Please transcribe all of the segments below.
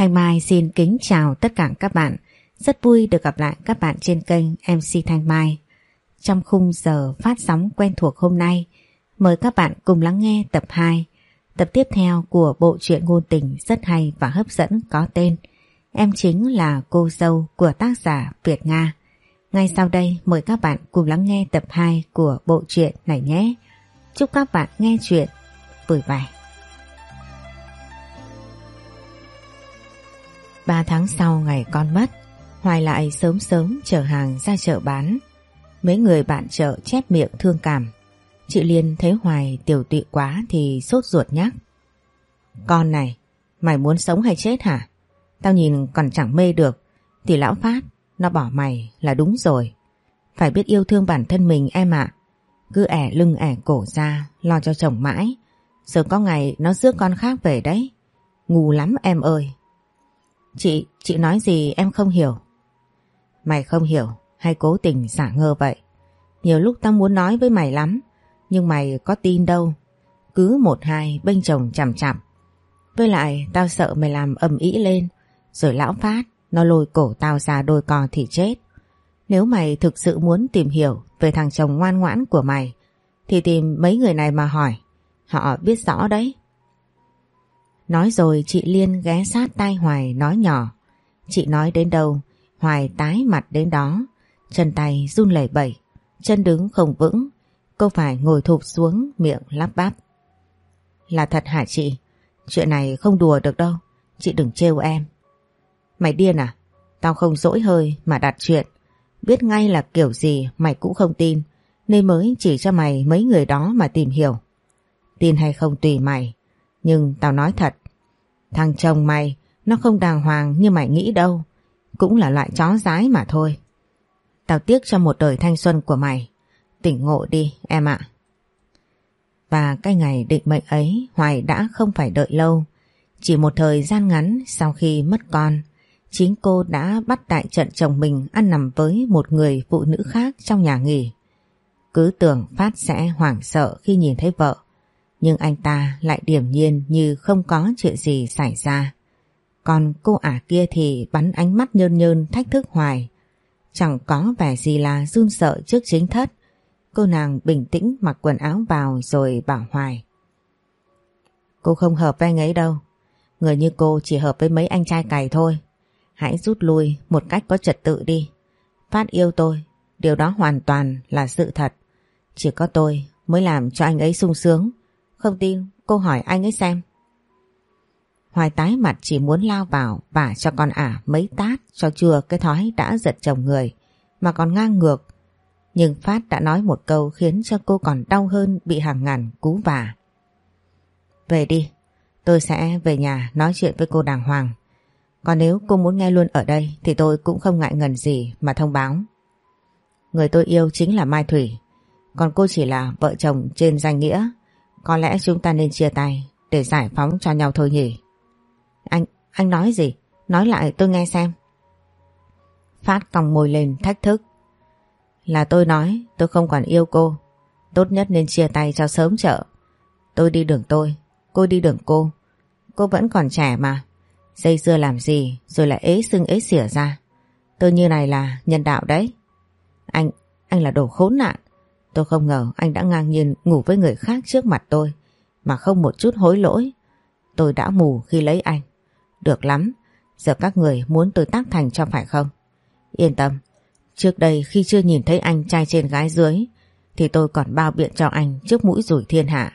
Thanh Mai xin kính chào tất cả các bạn. Rất vui được gặp lại các bạn trên kênh MC Thanh Mai. Trong khung giờ phát sóng quen thuộc hôm nay, mời các bạn cùng lắng nghe tập 2, tập tiếp theo của bộ truyện ngôn tình rất hay và hấp dẫn có tên Em chính là cô dâu của tác giả Việt Nga. Ngay sau đây mời các bạn cùng lắng nghe tập 2 của bộ truyện này nhé. Chúc các bạn nghe chuyện vui vẻ. Ba tháng sau ngày con mất, Hoài lại sớm sớm chở hàng ra chợ bán. Mấy người bạn chợ chép miệng thương cảm. Chị Liên thấy Hoài tiểu tụy quá thì sốt ruột nhắc. Con này, mày muốn sống hay chết hả? Tao nhìn còn chẳng mê được, thì lão Phát, nó bỏ mày là đúng rồi. Phải biết yêu thương bản thân mình em ạ. Cứ ẻ lưng ẻ cổ ra, lo cho chồng mãi. Giờ có ngày nó rước con khác về đấy. Ngu lắm em ơi. Chị, chị nói gì em không hiểu. Mày không hiểu hay cố tình giả ngơ vậy. Nhiều lúc tao muốn nói với mày lắm, nhưng mày có tin đâu. Cứ một hai bênh chồng chằm chằm. Với lại tao sợ mày làm ầm ĩ lên, rồi lão phát, nó lôi cổ tao ra đôi cò thì chết. Nếu mày thực sự muốn tìm hiểu về thằng chồng ngoan ngoãn của mày, thì tìm mấy người này mà hỏi. Họ biết rõ đấy. Nói rồi chị Liên ghé sát tai Hoài nói nhỏ. Chị nói đến đâu, Hoài tái mặt đến đó. Chân tay run lẩy bẩy, chân đứng không vững. Cô phải ngồi thụp xuống miệng lắp bắp. Là thật hả chị? Chuyện này không đùa được đâu. Chị đừng trêu em. Mày điên à? Tao không dỗi hơi mà đặt chuyện. Biết ngay là kiểu gì mày cũng không tin. Nên mới chỉ cho mày mấy người đó mà tìm hiểu. Tin hay không tùy mày. Nhưng tao nói thật. Thằng chồng mày nó không đàng hoàng như mày nghĩ đâu. Cũng là loại chó rái mà thôi. Tao tiếc cho một đời thanh xuân của mày. Tỉnh ngộ đi em ạ. Và cái ngày định mệnh ấy Hoài đã không phải đợi lâu. Chỉ một thời gian ngắn sau khi mất con, chính cô đã bắt đại trận chồng mình ăn nằm với một người phụ nữ khác trong nhà nghỉ. Cứ tưởng Phát sẽ hoảng sợ khi nhìn thấy vợ, nhưng anh ta lại điểm nhiên như không có chuyện gì xảy ra. Còn cô ả kia thì bắn ánh mắt nhơn nhơn thách thức hoài. Chẳng có vẻ gì là run sợ trước chính thất. Cô nàng bình tĩnh mặc quần áo vào rồi bảo hoài. Cô không hợp với anh ấy đâu. Người như cô chỉ hợp với mấy anh trai cày thôi. Hãy rút lui một cách có trật tự đi. Phát yêu tôi, điều đó hoàn toàn là sự thật. Chỉ có tôi mới làm cho anh ấy sung sướng. Không tin, cô hỏi anh ấy xem. Hoài tái mặt chỉ muốn lao vào và cho con ả mấy tát cho chừa cái thói đã giật chồng người mà còn ngang ngược. Nhưng Phát đã nói một câu khiến cho cô còn đau hơn bị hàng ngàn cú vả. Về đi, tôi sẽ về nhà nói chuyện với cô đàng hoàng. Còn nếu cô muốn nghe luôn ở đây thì tôi cũng không ngại ngần gì mà thông báo. Người tôi yêu chính là Mai Thủy, còn cô chỉ là vợ chồng trên danh nghĩa. Có lẽ chúng ta nên chia tay để giải phóng cho nhau thôi nhỉ. Anh, anh nói gì? Nói lại tôi nghe xem. Phát còng môi lên thách thức. Là tôi nói tôi không còn yêu cô. Tốt nhất nên chia tay cho sớm chợ. Tôi đi đường tôi, cô đi đường cô. Cô vẫn còn trẻ mà. Dây dưa làm gì rồi lại ế xưng ế xỉa ra. Tôi như này là nhân đạo đấy. Anh, anh là đồ khốn nạn. Tôi không ngờ anh đã ngang nhiên ngủ với người khác trước mặt tôi mà không một chút hối lỗi. Tôi đã mù khi lấy anh. Được lắm, giờ các người muốn tôi tác thành cho phải không? Yên tâm, trước đây khi chưa nhìn thấy anh trai trên gái dưới thì tôi còn bao biện cho anh trước mũi rủi thiên hạ.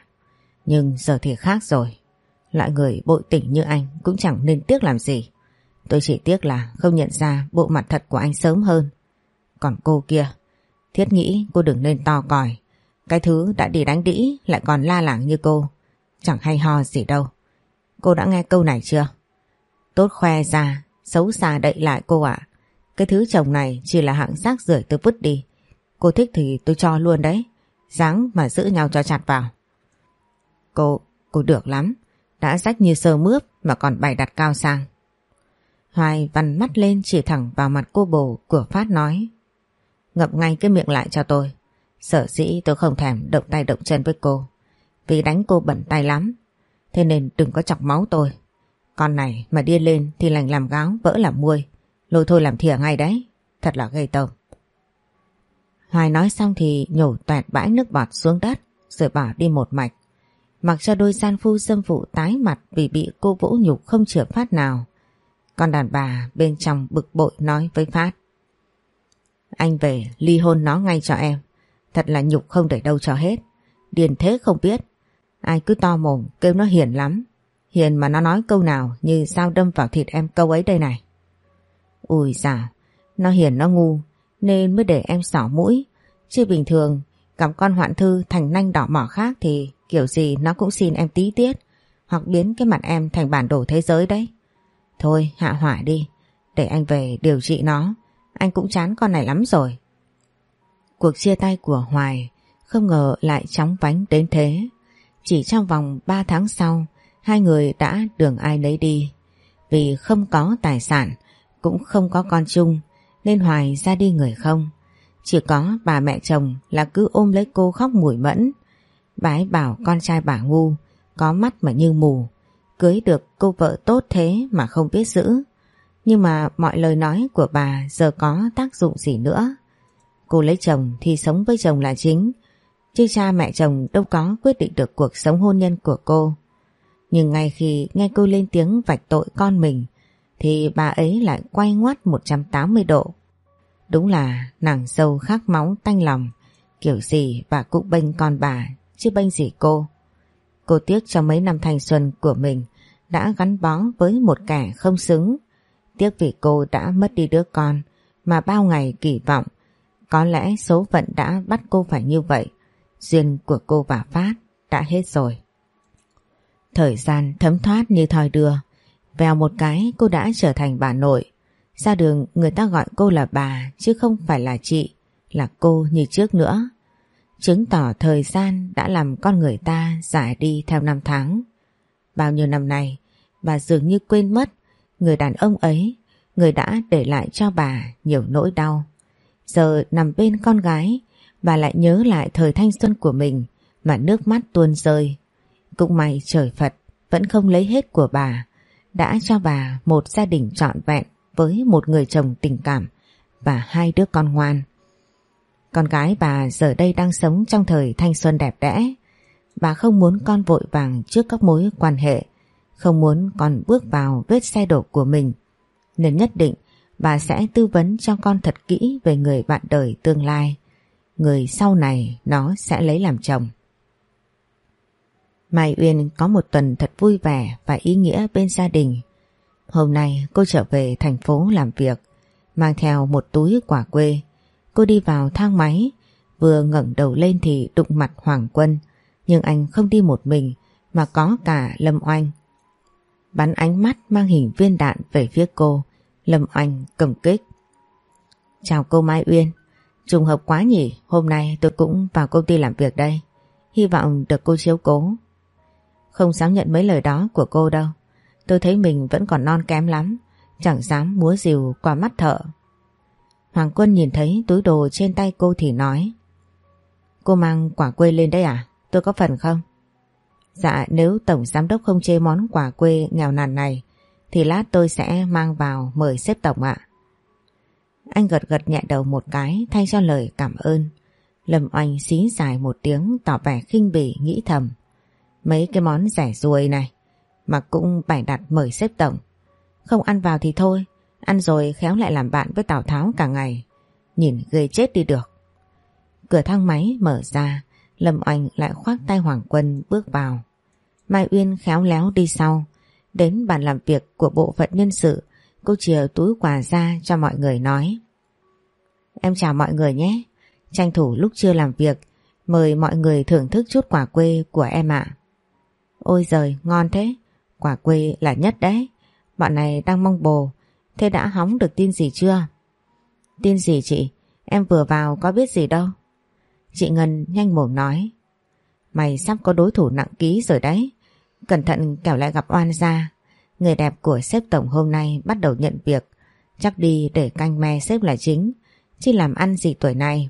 Nhưng giờ thì khác rồi. Loại người bội tình như anh cũng chẳng nên tiếc làm gì. Tôi chỉ tiếc là không nhận ra bộ mặt thật của anh sớm hơn. Còn cô kia, thiết nghĩ cô đừng nên to còi. Cái thứ đã đi đánh đĩ lại còn la lảng như cô. Chẳng hay ho gì đâu. Cô đã nghe câu này chưa? Tốt khoe ra, xấu xa đậy lại cô ạ. Cái thứ chồng này chỉ là hạng rác rưởi tôi vứt đi. Cô thích thì tôi cho luôn đấy. Dáng mà giữ nhau cho chặt vào. Cô, cô được lắm. Đã rách như sơ mướp mà còn bày đặt cao sang. Hoài vằn mắt lên chỉ thẳng vào mặt cô bồ của Phát nói. Ngập ngay cái miệng lại cho tôi. Sở dĩ tôi không thèm động tay động chân với cô. Vì đánh cô bẩn tay lắm. Thế nên đừng có chọc máu tôi. Con này mà điên lên thì lành làm gáo, vỡ làm muôi. Lôi thôi làm thìa ngay đấy. Thật là gây tởm. Hoài nói xong thì nhổ toẹt bãi nước bọt xuống đất, rồi bỏ đi một mạch. Mặc cho đôi gian phu dâm phụ tái mặt vì bị cô vũ nhục không chữa phát nào. Con đàn bà bên trong bực bội nói với Phát. Anh về ly hôn nó ngay cho em. Thật là nhục không để đâu cho hết. Điền thế không biết. Ai cứ to mồm kêu nó hiền lắm. Hiền mà nó nói câu nào như sao đâm vào thịt em câu ấy đây này. Ui dạ nó hiền nó ngu nên mới để em xỏ mũi. Chứ bình thường gặp con hoạn thư thành nanh đỏ mỏ khác thì kiểu gì nó cũng xin em tí tiết hoặc biến cái mặt em thành bản đồ thế giới đấy. Thôi hạ hỏa đi, để anh về điều trị nó. Anh cũng chán con này lắm rồi. Cuộc chia tay của Hoài không ngờ lại chóng vánh đến thế. Chỉ trong vòng 3 tháng sau, hai người đã đường ai lấy đi. Vì không có tài sản, cũng không có con chung, nên Hoài ra đi người không. Chỉ có bà mẹ chồng là cứ ôm lấy cô khóc mùi mẫn. Bà ấy bảo con trai bà ngu, có mắt mà như mù. Cưới được cô vợ tốt thế mà không biết giữ. Nhưng mà mọi lời nói của bà giờ có tác dụng gì nữa. Cô lấy chồng thì sống với chồng là chính, chứ cha mẹ chồng đâu có quyết định được cuộc sống hôn nhân của cô. Nhưng ngay khi nghe cô lên tiếng vạch tội con mình, thì bà ấy lại quay ngoắt 180 độ. Đúng là nàng sâu khắc máu tanh lòng, kiểu gì bà cũng bênh con bà, chứ bênh gì cô. Cô tiếc cho mấy năm thanh xuân của mình đã gắn bó với một kẻ không xứng. Tiếc vì cô đã mất đi đứa con mà bao ngày kỳ vọng. Có lẽ số phận đã bắt cô phải như vậy. Duyên của cô và Phát đã hết rồi. Thời gian thấm thoát như thoi đưa. Vèo một cái cô đã trở thành bà nội. Ra đường người ta gọi cô là bà chứ không phải là chị, là cô như trước nữa. Chứng tỏ thời gian đã làm con người ta giải đi theo năm tháng. Bao nhiêu năm nay, bà dường như quên mất người đàn ông ấy, người đã để lại cho bà nhiều nỗi đau. Giờ nằm bên con gái, bà lại nhớ lại thời thanh xuân của mình mà nước mắt tuôn rơi. Cũng may trời Phật vẫn không lấy hết của bà, đã cho bà một gia đình trọn vẹn với một người chồng tình cảm và hai đứa con ngoan. Con gái bà giờ đây đang sống trong thời thanh xuân đẹp đẽ. Bà không muốn con vội vàng trước các mối quan hệ, không muốn con bước vào vết xe đổ của mình. Nên nhất định bà sẽ tư vấn cho con thật kỹ về người bạn đời tương lai. Người sau này nó sẽ lấy làm chồng. Mai Uyên có một tuần thật vui vẻ và ý nghĩa bên gia đình. Hôm nay cô trở về thành phố làm việc, mang theo một túi quả quê. Cô đi vào thang máy, vừa ngẩng đầu lên thì đụng mặt Hoàng Quân, nhưng anh không đi một mình mà có cả Lâm Oanh. Bắn ánh mắt mang hình viên đạn về phía cô, Lâm Oanh cầm kích. Chào cô Mai Uyên, trùng hợp quá nhỉ, hôm nay tôi cũng vào công ty làm việc đây. Hy vọng được cô chiếu cố. Không dám nhận mấy lời đó của cô đâu. Tôi thấy mình vẫn còn non kém lắm, chẳng dám múa rìu qua mắt thợ. Hoàng Quân nhìn thấy túi đồ trên tay cô thì nói Cô mang quả quê lên đây à? Tôi có phần không? Dạ nếu Tổng Giám Đốc không chê món quà quê nghèo nàn này thì lát tôi sẽ mang vào mời xếp Tổng ạ. Anh gật gật nhẹ đầu một cái thay cho lời cảm ơn. Lâm Oanh xí dài một tiếng tỏ vẻ khinh bỉ nghĩ thầm. Mấy cái món rẻ ruồi này mà cũng bày đặt mời xếp Tổng. Không ăn vào thì thôi, ăn rồi khéo lại làm bạn với Tào Tháo cả ngày. Nhìn ghê chết đi được. Cửa thang máy mở ra, Lâm Oanh lại khoác tay Hoàng Quân bước vào. Mai Uyên khéo léo đi sau, đến bàn làm việc của bộ phận nhân sự, cô chìa túi quà ra cho mọi người nói. Em chào mọi người nhé, tranh thủ lúc chưa làm việc, mời mọi người thưởng thức chút quả quê của em ạ. Ôi giời, ngon thế, quả quê là nhất đấy, bọn này đang mong bồ, thế đã hóng được tin gì chưa? Tin gì chị, em vừa vào có biết gì đâu. Chị Ngân nhanh mồm nói. Mày sắp có đối thủ nặng ký rồi đấy. Cẩn thận kẻo lại gặp oan gia. Người đẹp của sếp tổng hôm nay bắt đầu nhận việc. Chắc đi để canh me sếp là chính. Chứ làm ăn gì tuổi này.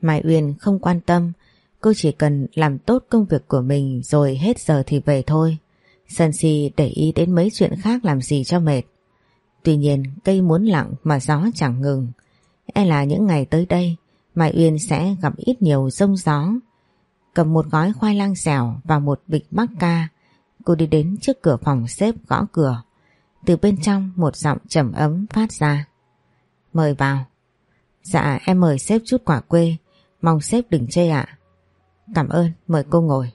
Mai Uyên không quan tâm. Cô chỉ cần làm tốt công việc của mình Rồi hết giờ thì về thôi. Sân si để ý đến mấy chuyện khác làm gì cho mệt. Tuy nhiên cây muốn lặng mà gió chẳng ngừng. E là những ngày tới đây Mai Uyên sẽ gặp ít nhiều rông gió. Cầm một gói khoai lang xẻo và một bịch mắc ca. Cô đi đến trước cửa phòng xếp gõ cửa. Từ bên trong một giọng trầm ấm phát ra. Mời vào. Dạ em mời sếp chút quả quê. Mong sếp đừng chê ạ. Cảm ơn, mời cô ngồi.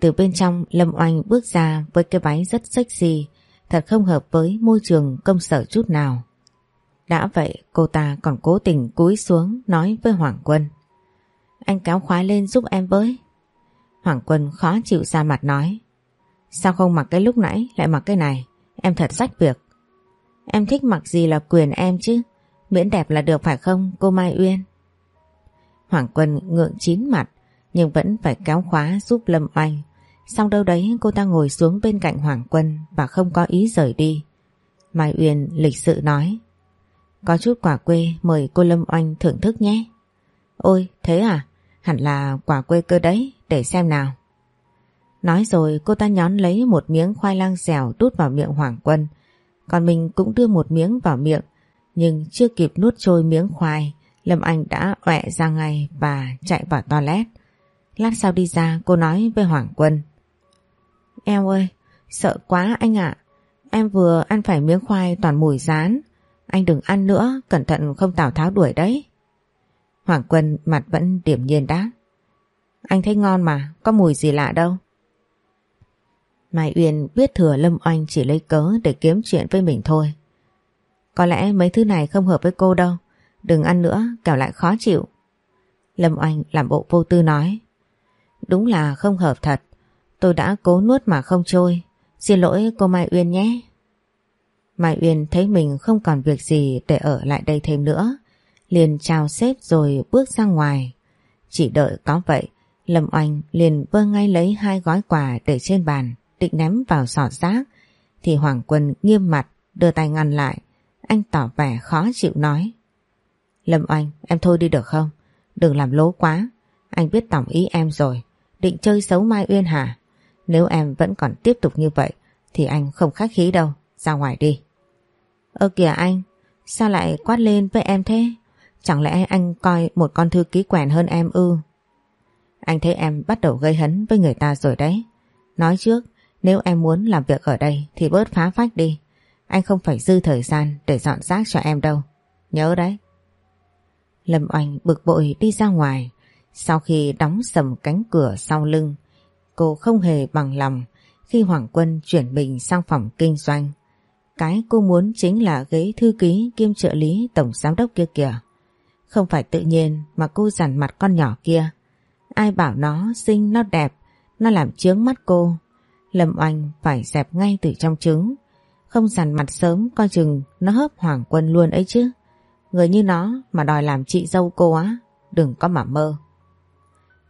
Từ bên trong Lâm Oanh bước ra với cái váy rất sexy, thật không hợp với môi trường công sở chút nào. Đã vậy, cô ta còn cố tình cúi xuống nói với Hoàng Quân. Anh kéo khóa lên giúp em với. Hoàng Quân khó chịu ra mặt nói. Sao không mặc cái lúc nãy, lại mặc cái này? Em thật sách việc. Em thích mặc gì là quyền em chứ. Miễn đẹp là được phải không, cô Mai Uyên? Hoàng Quân ngượng chín mặt, nhưng vẫn phải kéo khóa giúp Lâm Oanh. Xong đâu đấy, cô ta ngồi xuống bên cạnh Hoàng Quân và không có ý rời đi. Mai Uyên lịch sự nói có chút quả quê mời cô Lâm Oanh thưởng thức nhé. Ôi thế à? Hẳn là quả quê cơ đấy để xem nào. Nói rồi cô ta nhón lấy một miếng khoai lang dẻo đút vào miệng Hoàng Quân. Còn mình cũng đưa một miếng vào miệng. Nhưng chưa kịp nuốt trôi miếng khoai, Lâm Anh đã ọe ra ngay và chạy vào toilet. Lát sau đi ra cô nói với Hoàng Quân. Em ơi, sợ quá anh ạ. Em vừa ăn phải miếng khoai toàn mùi rán. Anh đừng ăn nữa, cẩn thận không Tào Tháo đuổi đấy. Hoàng Quân mặt vẫn điểm nhiên đáp. Anh thấy ngon mà, có mùi gì lạ đâu. Mai Uyên biết thừa Lâm Oanh chỉ lấy cớ để kiếm chuyện với mình thôi. Có lẽ mấy thứ này không hợp với cô đâu. Đừng ăn nữa, kẻo lại khó chịu. Lâm Oanh làm bộ vô tư nói. Đúng là không hợp thật. Tôi đã cố nuốt mà không trôi. Xin lỗi cô Mai Uyên nhé. Mai Uyên thấy mình không còn việc gì để ở lại đây thêm nữa. Liền chào xếp rồi bước ra ngoài. Chỉ đợi có vậy, Lâm Oanh liền vơ ngay lấy hai gói quà để trên bàn, định ném vào sọt rác. Thì Hoàng Quân nghiêm mặt, đưa tay ngăn lại. Anh tỏ vẻ khó chịu nói. Lâm Oanh, em thôi đi được không? Đừng làm lố quá. Anh biết tổng ý em rồi. Định chơi xấu Mai Uyên hả? Nếu em vẫn còn tiếp tục như vậy thì anh không khách khí đâu. Ra ngoài đi. Ơ kìa anh, sao lại quát lên với em thế? Chẳng lẽ anh coi một con thư ký quèn hơn em ư? Anh thấy em bắt đầu gây hấn với người ta rồi đấy. Nói trước, nếu em muốn làm việc ở đây thì bớt phá phách đi. Anh không phải dư thời gian để dọn rác cho em đâu. Nhớ đấy. Lâm Oanh bực bội đi ra ngoài. Sau khi đóng sầm cánh cửa sau lưng, cô không hề bằng lòng khi Hoàng Quân chuyển mình sang phòng kinh doanh. Cái cô muốn chính là ghế thư ký kiêm trợ lý tổng giám đốc kia kìa. Không phải tự nhiên mà cô dằn mặt con nhỏ kia. Ai bảo nó xinh nó đẹp, nó làm chướng mắt cô. Lâm Oanh phải dẹp ngay từ trong trứng. Không dằn mặt sớm coi chừng nó hớp Hoàng Quân luôn ấy chứ. Người như nó mà đòi làm chị dâu cô á, đừng có mà mơ.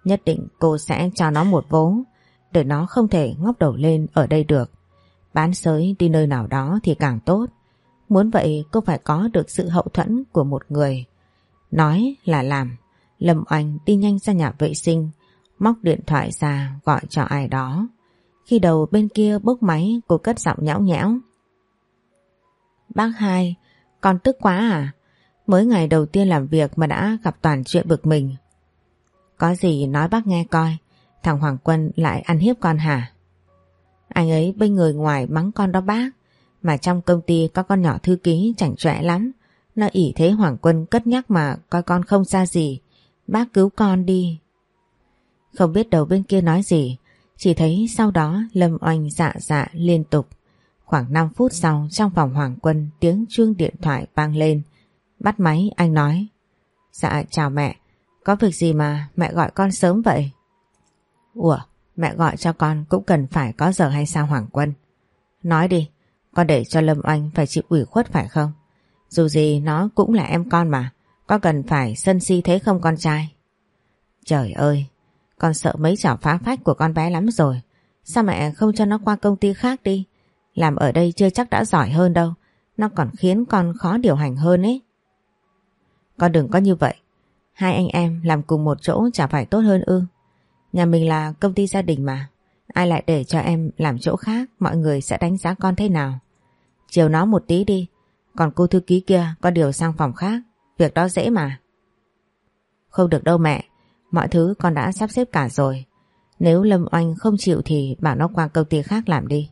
Nhất định cô sẽ cho nó một vố, để nó không thể ngóc đầu lên ở đây được. Bán sới đi nơi nào đó thì càng tốt. Muốn vậy cô phải có được sự hậu thuẫn của một người. Nói là làm. Lâm Oanh đi nhanh ra nhà vệ sinh, móc điện thoại ra gọi cho ai đó. Khi đầu bên kia bốc máy cô cất giọng nhão nhẽo. Bác hai, con tức quá à? Mới ngày đầu tiên làm việc mà đã gặp toàn chuyện bực mình. Có gì nói bác nghe coi, thằng Hoàng Quân lại ăn hiếp con hả? Anh ấy bên người ngoài mắng con đó bác, mà trong công ty có con nhỏ thư ký chảnh chọe lắm. Nó ỉ thế Hoàng Quân cất nhắc mà coi con không ra gì. Bác cứu con đi. Không biết đầu bên kia nói gì, chỉ thấy sau đó Lâm Oanh dạ dạ liên tục. Khoảng 5 phút sau trong phòng Hoàng Quân tiếng chuông điện thoại vang lên. Bắt máy anh nói Dạ chào mẹ Có việc gì mà mẹ gọi con sớm vậy Ủa mẹ gọi cho con cũng cần phải có giờ hay sao Hoàng Quân. Nói đi, Con để cho Lâm Oanh phải chịu ủy khuất phải không? Dù gì nó cũng là em con mà, Có cần phải sân si thế không con trai? Trời ơi, Con sợ mấy trò phá phách của con bé lắm rồi. Sao mẹ không cho nó qua công ty khác đi? Làm ở đây chưa chắc đã giỏi hơn đâu. Nó còn khiến con khó điều hành hơn ấy. Con đừng có như vậy. Hai anh em làm cùng một chỗ chả phải tốt hơn ư. Nhà mình là công ty gia đình mà. Ai lại để cho em làm chỗ khác mọi người sẽ đánh giá con thế nào. Chiều nó một tí đi. Còn cô thư ký kia có điều sang phòng khác. Việc đó dễ mà. Không được đâu mẹ. Mọi thứ con đã sắp xếp cả rồi. Nếu Lâm Oanh không chịu thì bảo nó qua công ty khác làm đi.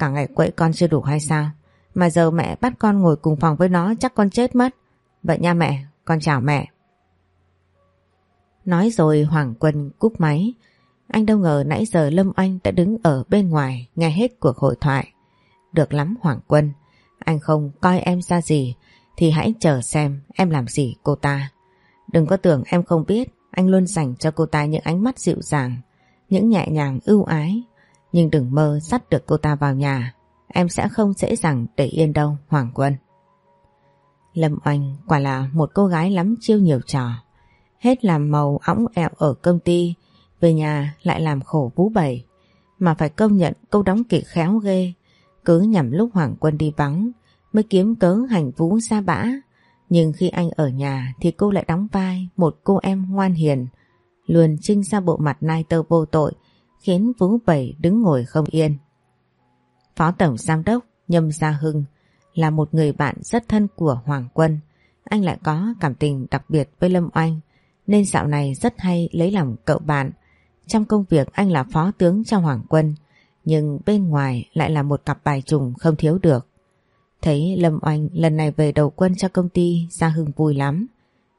Cả ngày quậy con chưa đủ hay sao? Mà giờ mẹ bắt con ngồi cùng phòng với nó chắc con chết mất. Vậy nha mẹ, con chào mẹ. Nói rồi Hoàng Quân cúp máy. Anh đâu ngờ nãy giờ Lâm Anh đã đứng ở bên ngoài nghe hết cuộc hội thoại. Được lắm Hoàng Quân, anh không coi em ra gì thì hãy chờ xem em làm gì cô ta. Đừng có tưởng em không biết anh luôn dành cho cô ta những ánh mắt dịu dàng, những nhẹ nhàng ưu ái. Nhưng đừng mơ dắt được cô ta vào nhà, em sẽ không dễ dàng để yên đâu Hoàng Quân. Lâm Anh quả là một cô gái lắm chiêu nhiều trò. Hết làm màu óng ẹo ở công ty, về nhà lại làm khổ vú bảy. Mà phải công nhận câu đóng kịch khéo ghê, cứ nhằm lúc Hoàng Quân đi vắng mới kiếm cớ hành vũ ra bã. Nhưng khi anh ở nhà thì cô lại đóng vai một cô em ngoan hiền, luôn trinh ra bộ mặt nai tơ vô tội, khiến Vũ Bảy đứng ngồi không yên. Phó Tổng Giám đốc Nhâm Gia Hưng là một người bạn rất thân của Hoàng Quân. Anh lại có cảm tình đặc biệt với Lâm Oanh, nên dạo này rất hay lấy lòng cậu bạn. Trong công việc anh là phó tướng trong Hoàng Quân, nhưng bên ngoài lại là một cặp bài trùng không thiếu được. Thấy Lâm Oanh lần này về đầu quân cho công ty Gia Hưng vui lắm.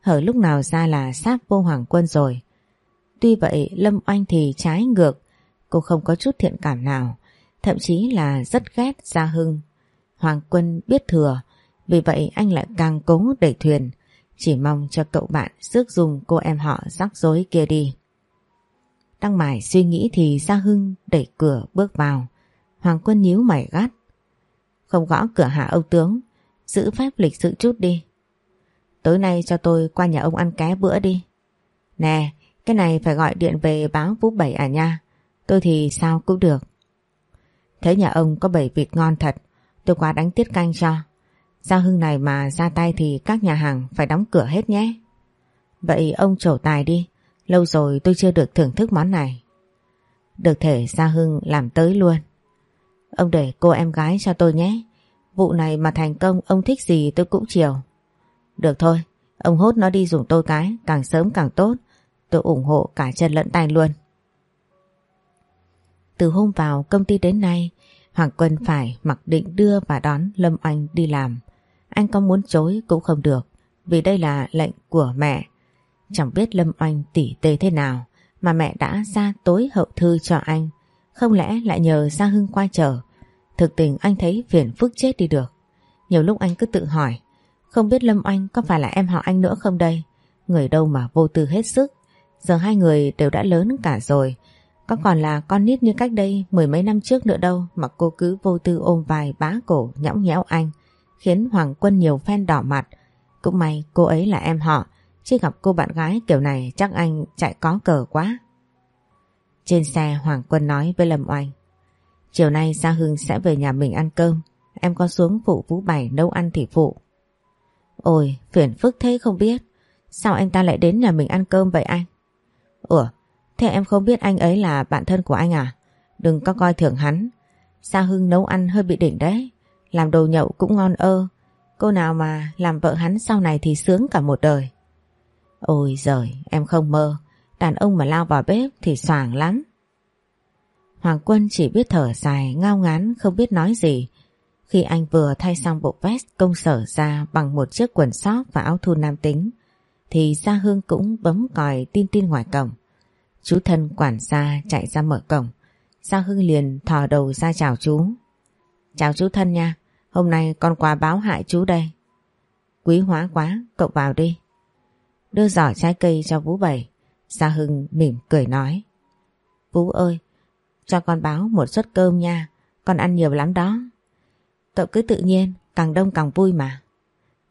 Hở lúc nào ra là sát vô Hoàng Quân rồi. Tuy vậy Lâm Oanh thì trái ngược, cô không có chút thiện cảm nào, thậm chí là rất ghét Gia Hưng. Hoàng Quân biết thừa, vì vậy anh lại càng cố đẩy thuyền, chỉ mong cho cậu bạn rước dùng cô em họ rắc rối kia đi. Đang mải suy nghĩ thì Gia Hưng đẩy cửa bước vào. Hoàng Quân nhíu mày gắt. Không gõ cửa hạ Âu Tướng, giữ phép lịch sự chút đi. Tối nay cho tôi qua nhà ông ăn ké bữa đi. Nè, cái này phải gọi điện về báo Vũ Bảy à nha. Tôi thì sao cũng được. Thấy nhà ông có bảy vịt ngon thật, tôi qua đánh tiết canh cho. Gia Hưng này mà ra tay thì các nhà hàng phải đóng cửa hết nhé. Vậy ông trổ tài đi, lâu rồi tôi chưa được thưởng thức món này. Được thể Gia Hưng làm tới luôn. Ông để cô em gái cho tôi nhé. Vụ này mà thành công ông thích gì tôi cũng chiều. Được thôi, ông hốt nó đi dùng tôi cái, càng sớm càng tốt. Tôi ủng hộ cả chân lẫn tay luôn. Từ hôm vào công ty đến nay, Hoàng Quân phải mặc định đưa và đón Lâm Anh đi làm. Anh có muốn chối cũng không được, vì đây là lệnh của mẹ. Chẳng biết Lâm Anh tỉ tê thế nào, mà mẹ đã ra tối hậu thư cho anh. Không lẽ lại nhờ Gia Hưng qua chờ Thực tình anh thấy phiền phức chết đi được. Nhiều lúc anh cứ tự hỏi Không biết Lâm Anh có phải là em họ anh nữa không đây? Người đâu mà vô tư hết sức. Giờ hai người đều đã lớn cả rồi. Có còn là con nít như cách đây Mười mấy năm trước nữa đâu Mà cô cứ vô tư ôm vai bá cổ nhõng nhẽo anh. Khiến Hoàng Quân nhiều fan đỏ mặt. Cũng may cô ấy là em họ, Chứ gặp cô bạn gái kiểu này chắc anh chạy có cờ quá. Trên xe, Hoàng Quân nói với Lâm Oanh, Chiều nay Gia Hưng sẽ về nhà mình ăn cơm. Em có xuống phụ Vũ Bảy nấu ăn thì phụ. Ôi, phiền phức thế không biết. Sao anh ta lại đến nhà mình ăn cơm vậy anh? Ủa, Thế em không biết anh ấy là bạn thân của anh à? Đừng có coi thường hắn. Gia Hưng nấu ăn hơi bị đỉnh đấy. Làm đồ nhậu cũng ngon ơ Cô nào mà làm vợ hắn sau này thì sướng cả một đời Ôi giời em không mơ Đàn ông mà lao vào bếp thì soảng lắm. Hoàng Quân chỉ biết thở dài, ngao ngán, không biết nói gì. Khi anh vừa thay xong bộ vest công sở ra bằng một chiếc quần sóc và áo thun nam tính, thì Gia Hương cũng bấm còi tin tin ngoài cổng. Chú thân quản gia chạy ra mở cổng. Gia Hương liền thò đầu ra chào chú. Chào chú thân nha, hôm nay con qua báo hại chú đây. Quý hóa quá, cậu vào đi. Đưa giỏ trái cây cho Vũ Bảy. Gia Hưng mỉm cười nói. Vũ ơi, cho con báo một suất cơm nha, con ăn nhiều lắm đó. Cậu cứ tự nhiên, càng đông càng vui mà.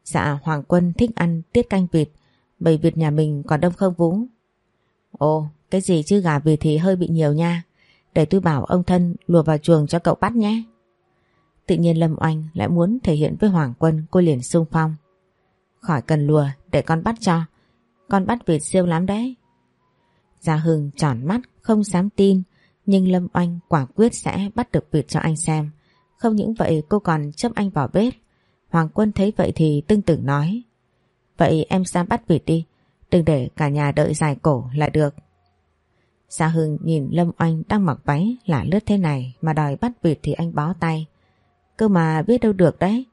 Dạ Hoàng Quân thích ăn tiết canh vịt, bầy vịt nhà mình còn đông không Vũ? Ồ, cái gì chứ gà vịt thì hơi bị nhiều nha. Để tôi bảo ông thân lùa vào chuồng cho cậu bắt nhé. Tự nhiên Lâm Oanh lại muốn thể hiện với Hoàng Quân, cô liền sung phong. Khỏi cần lùa, để con bắt cho. Con bắt vịt siêu lắm đấy. Gia Hưng tròn mắt, không dám tin, Nhưng Lâm Oanh quả quyết sẽ bắt được vịt cho anh xem. Không những vậy, cô còn chấp anh vào bếp. Hoàng Quân thấy vậy thì tưng tưởng nói. Vậy em ra bắt vịt đi. Đừng để cả nhà đợi dài cổ là được. Gia Hưng nhìn Lâm Oanh đang mặc váy lạ lướt thế này mà đòi bắt vịt thì anh bó tay. Cơ mà biết đâu được đấy.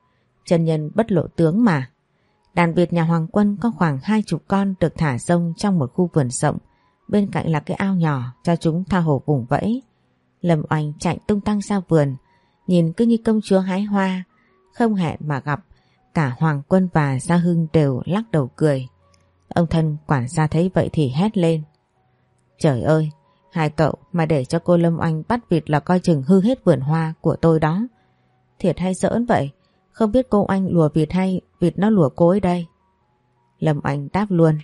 trần nhân bất lộ tướng mà. Đàn vịt nhà Hoàng Quân có khoảng hai chục con được thả rông trong một khu vườn rộng. Bên cạnh là cái ao nhỏ cho chúng tha hồ vùng vẫy. Lâm Oanh chạy tung tăng ra vườn, nhìn cứ như công chúa hái hoa. Không hẹn mà gặp, cả Hoàng Quân và Gia Hưng đều lắc đầu cười. Ông thân quản gia thấy vậy thì hét lên. Trời ơi, hai cậu mà để cho cô Lâm Oanh bắt vịt là coi chừng hư hết vườn hoa của tôi đó. Thiệt hay giỡn vậy, không biết cô Anh lùa vịt hay vịt nó lùa cô ấy đây. Lâm Anh đáp luôn.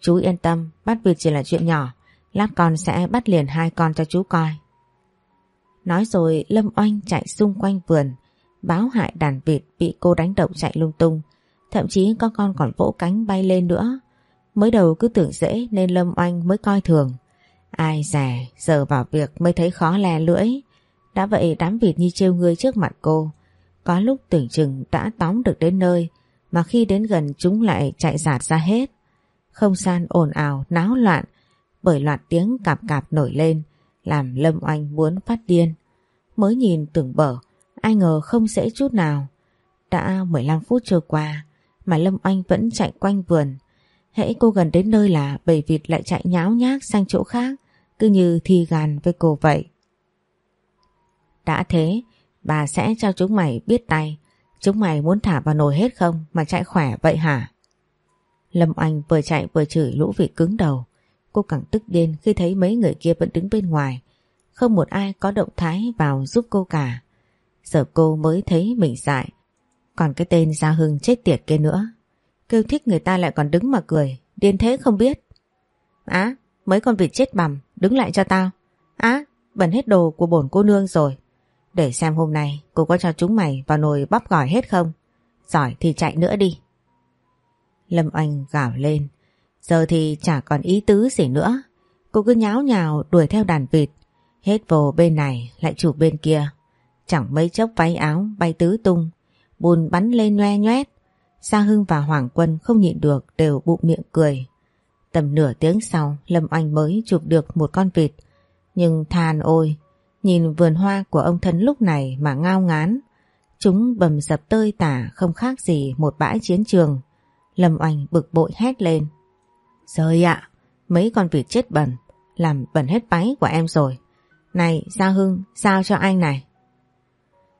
Chú yên tâm, bắt vịt chỉ là chuyện nhỏ, lát con sẽ bắt liền hai con cho chú coi. Nói rồi Lâm Oanh chạy xung quanh vườn, báo hại đàn vịt bị cô đánh động chạy lung tung, thậm chí có con còn vỗ cánh bay lên nữa. Mới đầu cứ tưởng dễ nên Lâm Oanh mới coi thường. Ai rẻ, giờ vào việc mới thấy khó lè lưỡi. Đã vậy đám vịt như trêu ngươi trước mặt cô. Có lúc tưởng chừng đã tóm được đến nơi, mà khi đến gần chúng lại chạy giạt ra hết. Không gian ồn ào, náo loạn, bởi loạt tiếng cạp cạp nổi lên, làm Lâm Oanh muốn phát điên. Mới nhìn tưởng bở, ai ngờ không dễ chút nào. Đã 15 phút trôi qua, mà Lâm Oanh vẫn chạy quanh vườn, Hãy cô gần đến nơi là bầy vịt lại chạy nháo nhác sang chỗ khác, cứ như thi gàn với cô vậy. Đã thế, bà sẽ cho chúng mày biết tay, chúng mày muốn thả vào nồi hết không mà chạy khỏe vậy hả? Lâm Anh vừa chạy vừa chửi lũ vịt cứng đầu. Cô càng tức điên khi thấy mấy người kia vẫn đứng bên ngoài. Không một ai có động thái vào giúp cô cả. Giờ cô mới thấy mình dại. Còn cái tên Gia Hưng chết tiệt kia nữa Kêu thích người ta lại còn đứng mà cười Điên thế không biết Á mấy con vịt chết bằm Đứng lại cho tao Á bẩn hết đồ của bổn cô nương rồi để xem hôm nay cô có cho chúng mày vào nồi bắp gỏi hết không? Giỏi thì chạy nữa đi. Lâm Anh gào lên. Giờ thì chả còn ý tứ gì nữa. Cô cứ nháo nhào đuổi theo đàn vịt. Hết vồ bên này lại chụp bên kia. Chẳng mấy chốc váy áo bay tứ tung. Bùn bắn lên nhoe nhoét. Sa Hưng và Hoàng Quân không nhịn được đều bụng miệng cười. Tầm nửa tiếng sau Lâm Anh mới chụp được một con vịt. Nhưng than ôi, nhìn vườn hoa của ông thân lúc này mà ngao ngán. Chúng bầm dập tơi tả không khác gì một bãi chiến trường. Lâm Anh bực bội hét lên. Rời ạ, mấy con vịt chết bẩn, làm bẩn hết váy của em rồi. Này, Sa Hưng, sao cho anh này?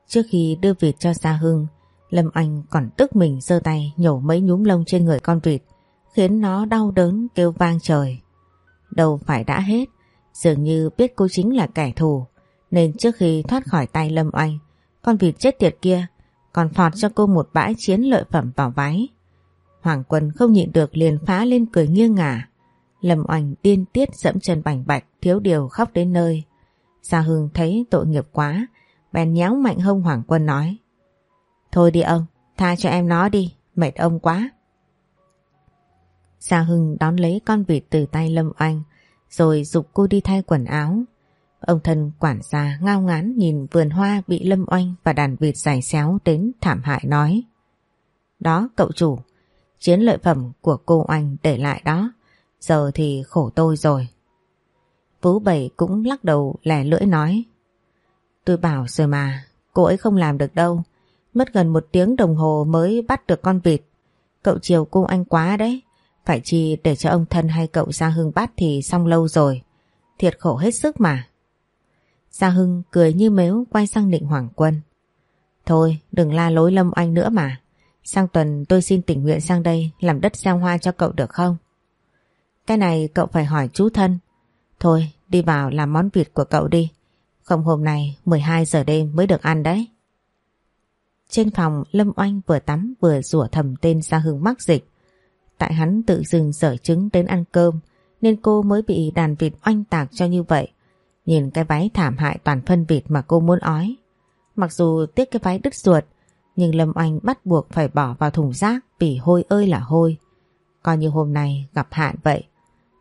Trước khi đưa vịt cho Sa Hưng, Lâm Anh còn tức mình giơ tay nhổ mấy nhúm lông trên người con vịt khiến nó đau đớn kêu vang trời. Đâu phải đã hết, dường như biết cô chính là kẻ thù nên trước khi thoát khỏi tay Lâm Oanh, con vịt chết tiệt kia còn phọt cho cô một bãi chiến lợi phẩm vào váy. Hoàng Quân không nhịn được liền phá lên cười nghiêng ngả. Lâm Oanh điên tiết dẫm chân bành bạch thiếu điều khóc đến nơi. Gia Hưng thấy tội nghiệp quá bèn nhéo mạnh hông Hoàng Quân nói Thôi đi ông, tha cho em nó đi, mệt ông quá. Gia Hưng đón lấy con vịt từ tay Lâm Oanh, rồi dục cô đi thay quần áo. Ông thân quản gia ngao ngán nhìn vườn hoa bị Lâm Oanh và đàn vịt dài xéo đến thảm hại nói. Đó cậu chủ, chiến lợi phẩm của cô Oanh để lại đó, giờ thì khổ tôi rồi. Vũ Bảy cũng lắc đầu lẻ lưỡi nói. Tôi bảo rồi mà, cô ấy không làm được đâu, Mất gần một tiếng đồng hồ mới bắt được con vịt. Cậu chiều cô anh quá đấy. Phải chi để cho ông thân hay cậu ra hương bắt thì xong lâu rồi. Thiệt khổ hết sức mà. Gia Hưng cười như mếu quay sang định Hoàng Quân. Thôi, đừng la lối Lâm Anh nữa mà. Sang tuần tôi xin tình nguyện sang đây làm đất gieo hoa cho cậu được không? Cái này cậu phải hỏi chú thân. Thôi, đi vào làm món vịt của cậu đi. Không hôm nay 12 giờ đêm mới được ăn đấy. Trên phòng, Lâm Oanh vừa tắm vừa rủa thầm tên Gia Hưng mắc dịch. Tại hắn tự dừng dở trứng đến ăn cơm, nên cô mới bị đàn vịt oanh tạc cho như vậy. Nhìn cái váy thảm hại toàn phân vịt mà cô muốn ói. Mặc dù tiếc cái váy đứt ruột, nhưng Lâm Oanh bắt buộc phải bỏ vào thùng rác vì hôi ơi là hôi. Coi như hôm nay gặp hạn vậy.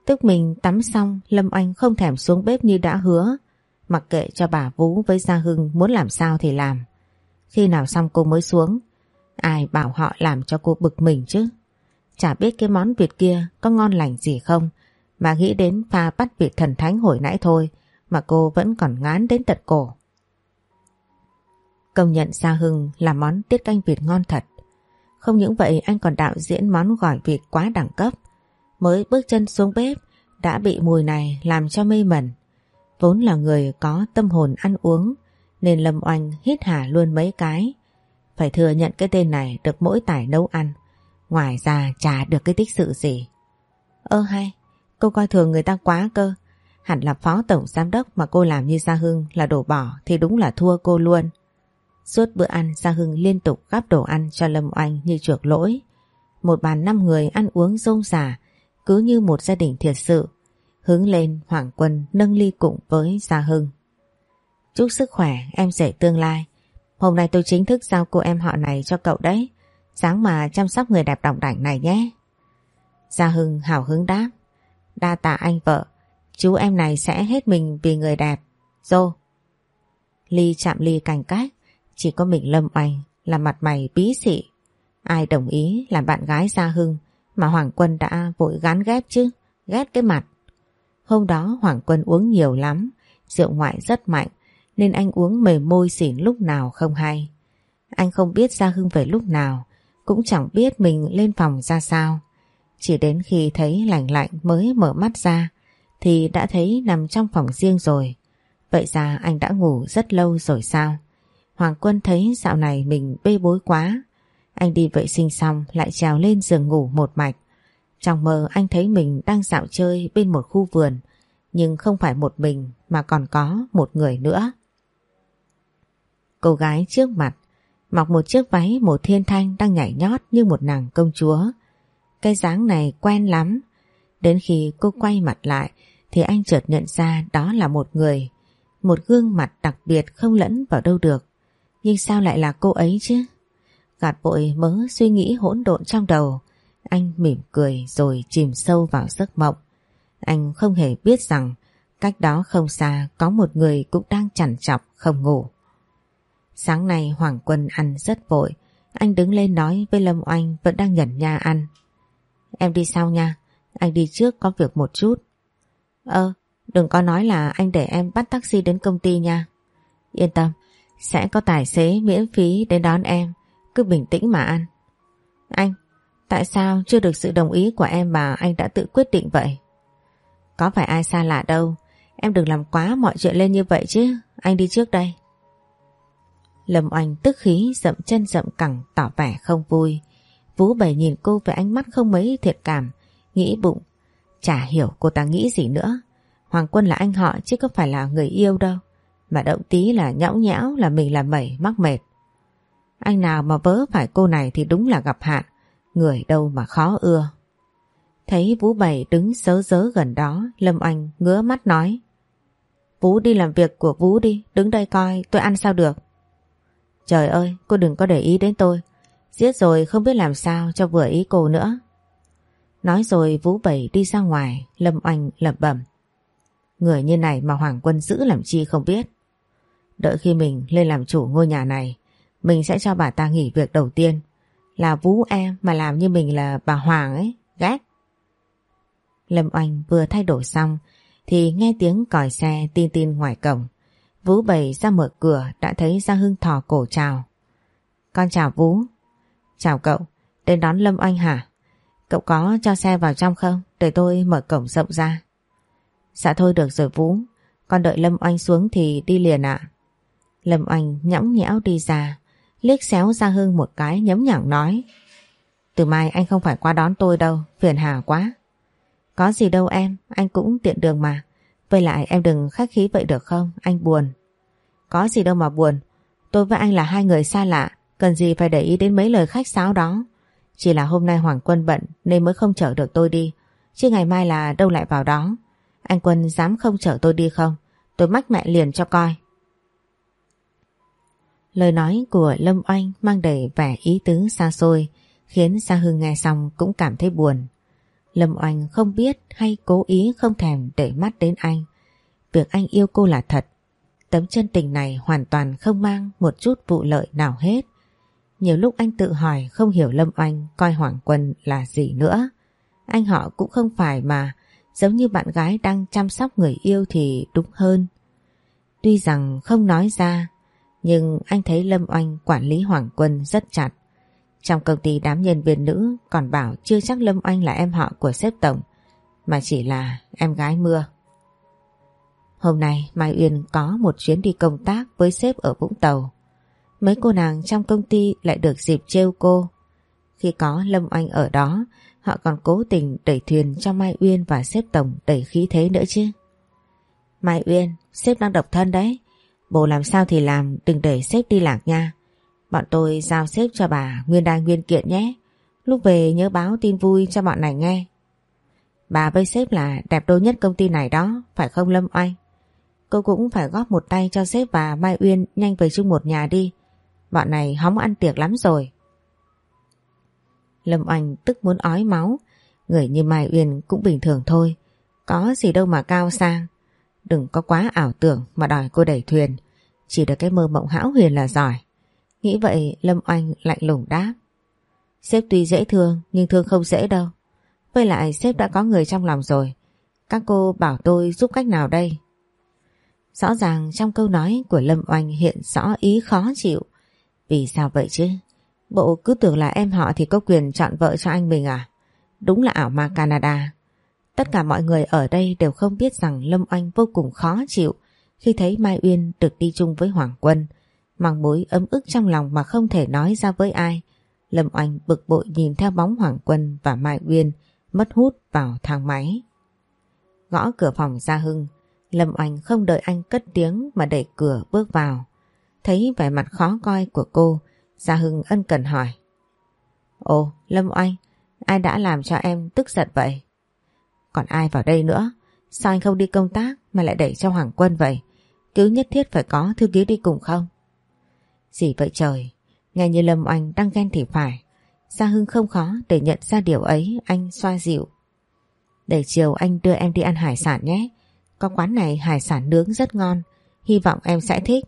Tức mình tắm xong, Lâm Oanh không thèm xuống bếp như đã hứa Mặc kệ cho bà Vũ với Gia Hưng muốn làm sao thì làm. Khi nào xong cô mới xuống. Ai bảo họ làm cho cô bực mình chứ. Chả biết cái món vịt kia có ngon lành gì không. Mà nghĩ đến pha bắt vịt thần thánh hồi nãy thôi. Mà cô vẫn còn ngán đến tận cổ. Công nhận sa Hưng là món tiết canh vịt ngon thật. Không những vậy anh còn đạo diễn món gỏi vịt quá đẳng cấp. Mới bước chân xuống bếp đã bị mùi này làm cho mê mẩn. Vốn là người có tâm hồn ăn uống nên Lâm Oanh hít hà luôn mấy cái. Phải thừa nhận cái tên này được mỗi tải nấu ăn. Ngoài ra chả được cái tích sự gì. Ơ hay, cô coi thường người ta quá cơ. Hẳn là phó tổng giám đốc mà cô làm như Gia Hưng là đổ bỏ thì đúng là thua cô luôn. Suốt bữa ăn Gia Hưng liên tục gắp đồ ăn cho Lâm Oanh như chuộc lỗi. Một bàn năm người ăn uống rôm rả, cứ như một gia đình thiệt sự. Hướng lên Hoàng Quân nâng ly cùng với Gia Hưng. Chúc sức khỏe em rể tương lai. Hôm nay tôi chính thức giao cô em họ này cho cậu đấy. Sáng mà chăm sóc người đẹp đỏng đảnh này nhé. Gia Hưng hào hứng đáp. Đa tạ anh vợ. Chú em này sẽ hết mình vì người đẹp. Dô. Ly chạm ly cành cách. Chỉ có mình Lâm Oanh là mặt mày bí xị. Ai đồng ý làm bạn gái Gia Hưng mà Hoàng Quân đã vội gán ghép chứ. Ghét cái mặt. Hôm đó Hoàng Quân uống nhiều lắm. Rượu ngoại rất mạnh nên anh uống mềm môi xỉn lúc nào không hay. Anh không biết Gia Hưng về lúc nào, cũng chẳng biết mình lên phòng ra sao. Chỉ đến khi thấy lạnh lạnh mới mở mắt ra, thì đã thấy nằm trong phòng riêng rồi. Vậy ra anh đã ngủ rất lâu rồi sao? Hoàng Quân thấy dạo này mình bê bối quá. Anh đi vệ sinh xong lại trèo lên giường ngủ một mạch. Trong mơ anh thấy mình đang dạo chơi bên một khu vườn, nhưng không phải một mình mà còn có một người nữa. Cô gái trước mặt mặc một chiếc váy một thiên thanh đang nhảy nhót như một nàng công chúa. Cái dáng này quen lắm. Đến khi cô quay mặt lại thì anh chợt nhận ra đó là một người. Một gương mặt đặc biệt không lẫn vào đâu được. Nhưng sao lại là cô ấy chứ? Gạt bội mớ suy nghĩ hỗn độn trong đầu. Anh mỉm cười rồi chìm sâu vào giấc mộng. Anh không hề biết rằng cách đó không xa có một người cũng đang chằn chọc không ngủ. Sáng nay Hoàng Quân ăn rất vội. Anh đứng lên nói với Lâm Oanh vẫn đang nhẩn nha ăn. Em đi sau nha, anh đi trước có việc một chút ờ, đừng có nói là anh để em bắt taxi đến công ty nha. Yên tâm, sẽ có tài xế miễn phí đến đón em, cứ bình tĩnh mà ăn. Anh, tại sao chưa được sự đồng ý của em mà anh đã tự quyết định vậy? Có phải ai xa lạ đâu, em đừng làm quá mọi chuyện lên như vậy chứ, anh đi trước đây. Lâm Oanh tức khí dậm chân dậm cẳng tỏ vẻ không vui. Vũ Bảy nhìn cô với ánh mắt không mấy thiệt cảm, nghĩ bụng. Chả hiểu cô ta nghĩ gì nữa. Hoàng Quân là anh họ chứ không phải là người yêu đâu. Mà động tí là nhõng nhẽo là mình là mẩy mắc mệt. Anh nào mà vớ phải cô này thì đúng là gặp hạn. Người đâu mà khó ưa. Thấy Vũ Bảy đứng sớ dớ gần đó, Lâm Anh ngứa mắt nói. Vũ đi làm việc của Vũ đi, đứng đây coi tôi ăn sao được. Trời ơi, cô đừng có để ý đến tôi. Giết rồi không biết làm sao cho vừa ý cô nữa. Nói rồi Vũ Bảy đi ra ngoài, Lâm Oanh lẩm bẩm. Người như này mà Hoàng Quân giữ làm chi không biết. Đợi khi mình lên làm chủ ngôi nhà này, mình sẽ cho bà ta nghỉ việc đầu tiên. Là Vũ em mà làm như mình là bà Hoàng ấy, ghét. Lâm Oanh vừa thay đổi xong thì nghe tiếng còi xe tin tin ngoài cổng. Vũ bảy ra mở cửa đã thấy Giang Hưng thò cổ chào. Con chào Vũ. Chào cậu, đến đón Lâm Oanh hả? Cậu có cho xe vào trong không? Để tôi mở cổng rộng ra. Dạ thôi được rồi Vũ, con đợi Lâm Oanh xuống thì đi liền ạ. Lâm Oanh nhõng nhẽo đi ra, liếc xéo ra Hưng một cái nhấm nhẳng nói. Từ mai anh không phải qua đón tôi đâu, phiền hà quá. Có gì đâu em, anh cũng tiện đường mà. Với lại em đừng khách khí vậy được không, anh buồn. Có gì đâu mà buồn, tôi với anh là hai người xa lạ, cần gì phải để ý đến mấy lời khách sáo đó. Chỉ là hôm nay Hoàng Quân bận nên mới không chở được tôi đi, chứ ngày mai là đâu lại vào đó. Anh Quân dám không chở tôi đi không? Tôi mách mẹ liền cho coi. Lời nói của Lâm Oanh mang đầy vẻ ý tứ xa xôi, khiến Sa Hưng nghe xong cũng cảm thấy buồn. Lâm Oanh không biết hay cố ý không thèm để mắt đến anh. Việc anh yêu cô là thật, Tấm chân tình này hoàn toàn không mang một chút vụ lợi nào hết. Nhiều lúc anh tự hỏi không hiểu Lâm Oanh coi Hoàng Quân là gì nữa. Anh họ cũng không phải mà giống như bạn gái đang chăm sóc người yêu thì đúng hơn. Tuy rằng không nói ra, nhưng anh thấy Lâm Oanh quản lý Hoàng Quân rất chặt. Trong công ty đám nhân viên nữ còn bảo chưa chắc Lâm Oanh là em họ của sếp tổng, mà chỉ là em gái mưa. Hôm nay Mai Uyên có một chuyến đi công tác với sếp ở Vũng Tàu. Mấy cô nàng trong công ty lại được dịp trêu cô. Khi có Lâm Oanh ở đó, họ còn cố tình đẩy thuyền cho Mai Uyên và xếp tổng đẩy khí thế nữa chứ. Mai Uyên, sếp đang độc thân đấy. bộ làm sao thì làm, đừng để sếp đi lạc nha. Bọn tôi giao sếp cho bà Nguyên Đai Nguyên Kiện nhé. Lúc về nhớ báo tin vui cho bọn này nghe. Bà với sếp là đẹp đôi nhất công ty này đó, phải không Lâm Oanh? Cô cũng phải góp một tay cho sếp và Mai Uyên nhanh về chung một nhà đi. Bọn này hóng ăn tiệc lắm rồi. Lâm Oanh tức muốn ói máu. Người như Mai Uyên cũng bình thường thôi. Có gì đâu mà cao sang. Đừng có quá ảo tưởng mà đòi cô đẩy thuyền. Chỉ được cái mơ mộng hão huyền là giỏi. Nghĩ vậy, Lâm Oanh lạnh lùng đáp. Sếp tuy dễ thương, nhưng thương không dễ đâu. Với lại sếp đã có người trong lòng rồi. Các cô bảo tôi giúp cách nào đây? Rõ ràng trong câu nói của Lâm Oanh hiện rõ ý khó chịu. Vì sao vậy chứ? Bộ cứ tưởng là em họ thì có quyền chọn vợ cho anh mình à? Đúng là ảo ma Canada. Tất cả mọi người ở đây đều không biết rằng Lâm Oanh vô cùng khó chịu khi thấy Mai Uyên được đi chung với Hoàng Quân. Mang mối ấm ức trong lòng mà không thể nói ra với ai. Lâm Oanh bực bội nhìn theo bóng Hoàng Quân và Mai Uyên mất hút vào thang máy. Gõ cửa phòng Gia Hưng, Lâm Oanh không đợi anh cất tiếng mà đẩy cửa bước vào. Thấy vẻ mặt khó coi của cô, Gia Hưng ân cần hỏi. Ồ, Lâm Oanh, ai đã làm cho em tức giận vậy? Còn ai vào đây nữa? Sao anh không đi công tác mà lại đẩy cho Hoàng Quân vậy? Cứ nhất thiết phải có thư ký đi cùng không? Gì vậy trời? Nghe như Lâm Oanh đang ghen thì phải. Gia Hưng không khó để nhận ra điều ấy anh xoa dịu. Để chiều anh đưa em đi ăn hải sản nhé. Có quán này hải sản nướng rất ngon. Hy vọng em sẽ thích.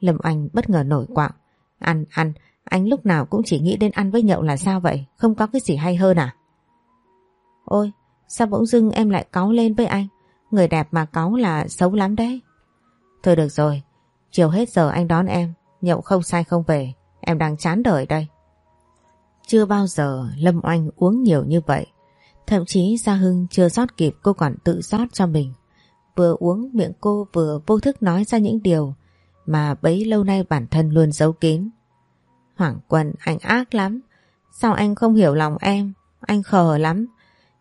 Lâm Oanh bất ngờ nổi quạo. Ăn, ăn, anh lúc nào cũng chỉ nghĩ đến ăn với nhậu là sao vậy? Không có cái gì hay hơn à? Ôi, sao bỗng dưng em lại cáu lên với anh? Người đẹp mà cáu là xấu lắm đấy. Thôi được rồi, chiều hết giờ anh đón em. Nhậu không sai không về, em đang chán đời đây. Chưa bao giờ Lâm Oanh uống nhiều như vậy. Thậm chí Gia Hưng chưa rót kịp cô còn tự rót cho mình. Vừa uống miệng cô vừa vô thức nói ra những điều mà bấy lâu nay bản thân luôn giấu kín. Hoàng Quân anh ác lắm. Sao anh không hiểu lòng em? Anh khờ lắm.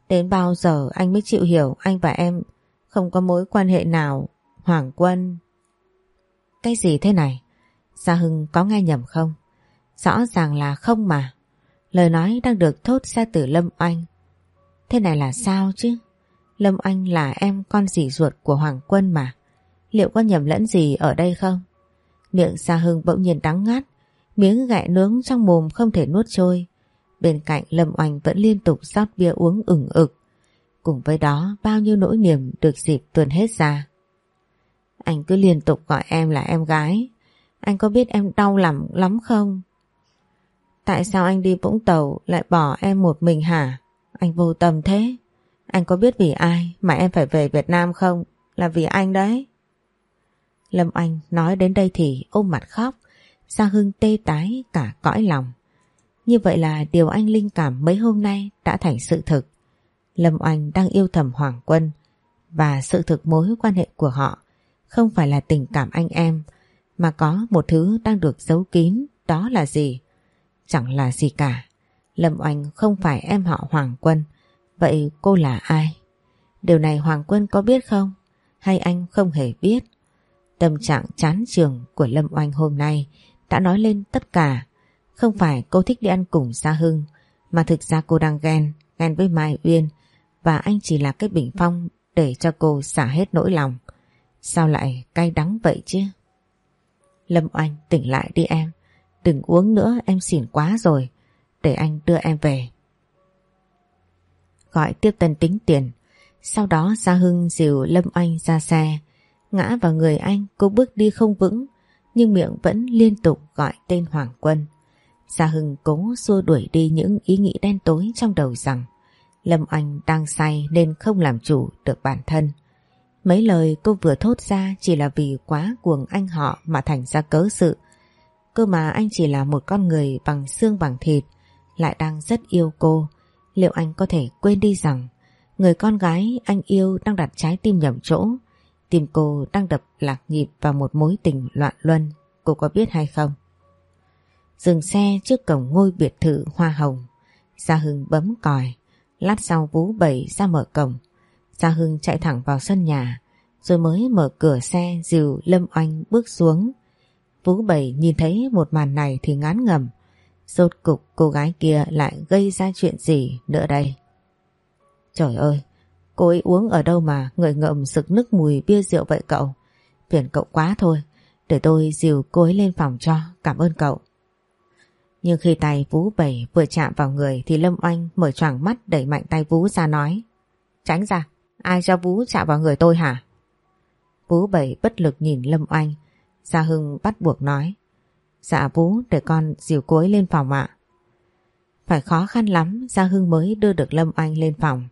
Đến bao giờ anh mới chịu hiểu anh và em không có mối quan hệ nào. Hoàng Quân. Cái gì thế này? Gia Hưng có nghe nhầm không? Rõ ràng là không mà. Lời nói đang được thốt ra từ Lâm Oanh. Thế này là sao chứ? Lâm Oanh là em con dì ruột của Hoàng Quân mà. Liệu có nhầm lẫn gì ở đây không? Miệng Sa Hưng bỗng nhiên đắng ngát, miếng gẹ nướng trong mồm không thể nuốt trôi. Bên cạnh Lâm Oanh vẫn liên tục rót bia uống ửng ực. Cùng với đó bao nhiêu nỗi niềm được dịp tuần hết ra. Anh cứ liên tục gọi em là em gái. Anh có biết em đau lòng lắm không? Tại sao anh đi Vũng Tàu lại bỏ em một mình hả? Anh vô tâm thế. Anh có biết vì ai mà em phải về Việt Nam không? Là vì anh đấy. Lâm Anh nói đến đây thì ôm mặt khóc. Gia Hưng tê tái cả cõi lòng. Như vậy là điều anh linh cảm mấy hôm nay đã thành sự thực. Lâm Oanh đang yêu thầm Hoàng Quân, và sự thực mối quan hệ của họ không phải là tình cảm anh em, mà có một thứ đang được giấu kín, đó là gì? Chẳng là gì cả. Lâm Oanh không phải em họ Hoàng Quân, vậy cô là ai? Điều này Hoàng Quân có biết không? Hay anh không hề biết? Tâm trạng chán trường của Lâm Oanh hôm nay đã nói lên tất cả. Không phải cô thích đi ăn cùng Gia Hưng mà thực ra cô đang ghen, ghen với Mai Uyên và anh chỉ là cái bình phong để cho cô xả hết nỗi lòng. Sao lại cay đắng vậy chứ? Lâm Oanh tỉnh lại đi em. Đừng uống nữa em xỉn quá rồi. Để anh đưa em về. Gọi tiếp tân tính tiền. Sau đó Gia Hưng dìu Lâm Oanh ra xe. Ngã vào người anh cô bước đi không vững nhưng miệng vẫn liên tục gọi tên Hoàng Quân. Gia Hưng cố xua đuổi đi những ý nghĩ đen tối trong đầu rằng Lâm Anh đang say nên không làm chủ được bản thân. Mấy lời cô vừa thốt ra chỉ là vì quá cuồng anh họ mà thành ra cớ sự. Cơ mà anh chỉ là một con người bằng xương bằng thịt, lại đang rất yêu cô. Liệu anh có thể quên đi rằng người con gái anh yêu đang đặt trái tim nhầm chỗ, tim cô đang đập lạc nhịp vào một mối tình loạn luân, cô có biết hay không? Dừng xe trước cổng ngôi biệt thự hoa hồng, Gia Hưng bấm còi, lát sau Vũ Bảy ra mở cổng. Gia Hưng chạy thẳng vào sân nhà, rồi mới mở cửa xe dìu Lâm Oanh bước xuống. Vũ Bảy nhìn thấy một màn này thì ngán ngầm. Rốt cục cô gái kia lại gây ra chuyện gì nữa đây? Trời ơi, cô ấy uống ở đâu mà người ngậm sực nức mùi bia rượu vậy cậu? Phiền cậu quá thôi, để tôi dìu cô ấy lên phòng cho, cảm ơn cậu. Nhưng khi tay Vũ Bảy vừa chạm vào người thì Lâm Oanh mở choàng mắt đẩy mạnh tay Vũ ra nói Tránh ra, ai cho Vũ chạm vào người tôi hả? Vũ Bảy bất lực nhìn Lâm Oanh Gia Hưng bắt buộc nói Dạ Vũ để con dìu cô ấy lên phòng ạ Phải khó khăn lắm Gia Hưng mới đưa được Lâm anh lên phòng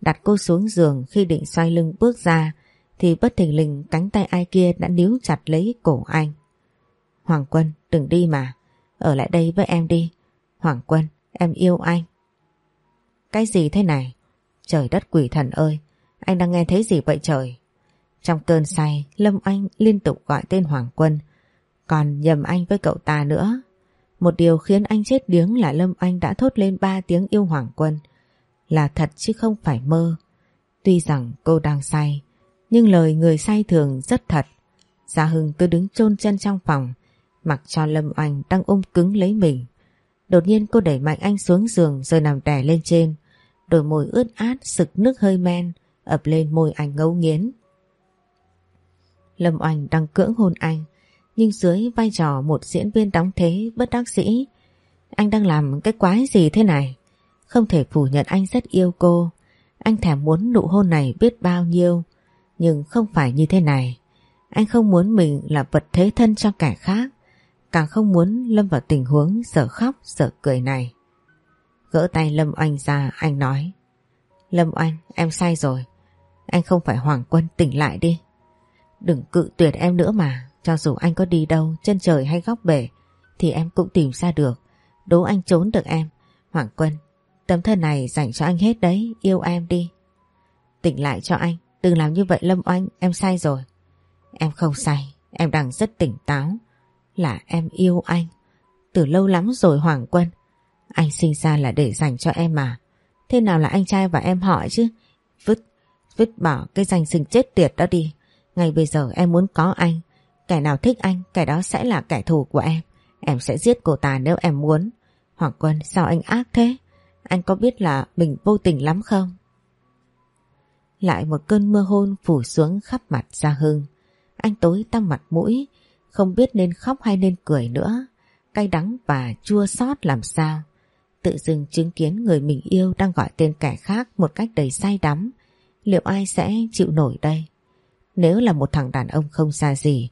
Đặt cô xuống giường khi định xoay lưng bước ra, Thì bất thình lình cánh tay ai kia đã níu chặt lấy cổ anh. Hoàng Quân, đừng đi mà, Ở lại đây với em đi. Hoàng Quân, em yêu anh. Cái gì thế này? Trời đất quỷ thần ơi, Anh đang nghe thấy gì vậy trời? Trong cơn say, Lâm Anh liên tục gọi tên Hoàng Quân, Còn nhầm anh với cậu ta nữa. Một điều khiến anh chết điếng là Lâm Anh đã thốt lên ba tiếng yêu Hoàng Quân. Là thật chứ không phải mơ. Tuy rằng cô đang say, Nhưng lời người say thường rất thật. Gia Hưng cứ đứng chôn chân trong phòng, Mặc cho Lâm Oanh đang ôm cứng lấy mình. Đột nhiên cô đẩy mạnh anh xuống giường Rồi nằm đè lên trên. Đôi môi ướt át, sực nước hơi men, ập lên môi anh ngấu nghiến. Lâm Oanh đang cưỡng hôn anh, nhưng dưới vai trò một diễn viên đóng thế bất đắc dĩ. Anh đang làm cái quái gì thế này? Không thể phủ nhận anh rất yêu cô. Anh thèm muốn nụ hôn này biết bao nhiêu. Nhưng không phải như thế này. Anh không muốn mình là vật thế thân cho kẻ khác. Càng không muốn lâm vào tình huống sợ khóc, sợ cười này. Gỡ tay Lâm Oanh ra, anh nói. Lâm Oanh, em sai rồi. Anh không phải Hoàng Quân, tỉnh lại đi. Đừng cự tuyệt em nữa mà. Cho dù anh có đi đâu, Chân trời hay góc bể, Thì em cũng tìm ra được. Đố anh trốn được em. Hoàng Quân Tấm thân này dành cho anh hết đấy Yêu em đi Tỉnh lại cho anh Đừng làm như vậy Lâm Oanh Em sai rồi Em không sai Em đang rất tỉnh táo Là em yêu anh Từ lâu lắm rồi Hoàng Quân anh sinh ra là để dành cho em mà. Thế nào là anh trai và em họ chứ? Vứt, vứt bỏ cái danh sinh chết tiệt đó đi. Ngay bây giờ em muốn có anh. Kẻ nào thích anh, kẻ đó sẽ là kẻ thù của em. Em sẽ giết cô ta nếu em muốn. Hoàng Quân, sao anh ác thế? Anh có biết là mình vô tình lắm không? Lại một cơn mưa hôn phủ xuống khắp mặt Gia Hưng. Anh tối tăm mặt mũi, không biết nên khóc hay nên cười nữa. Cay đắng và chua xót làm sao tự dưng chứng kiến người mình yêu đang gọi tên kẻ khác một cách đầy say đắm, liệu ai sẽ chịu nổi đây? Nếu là một thằng đàn ông không xa gì,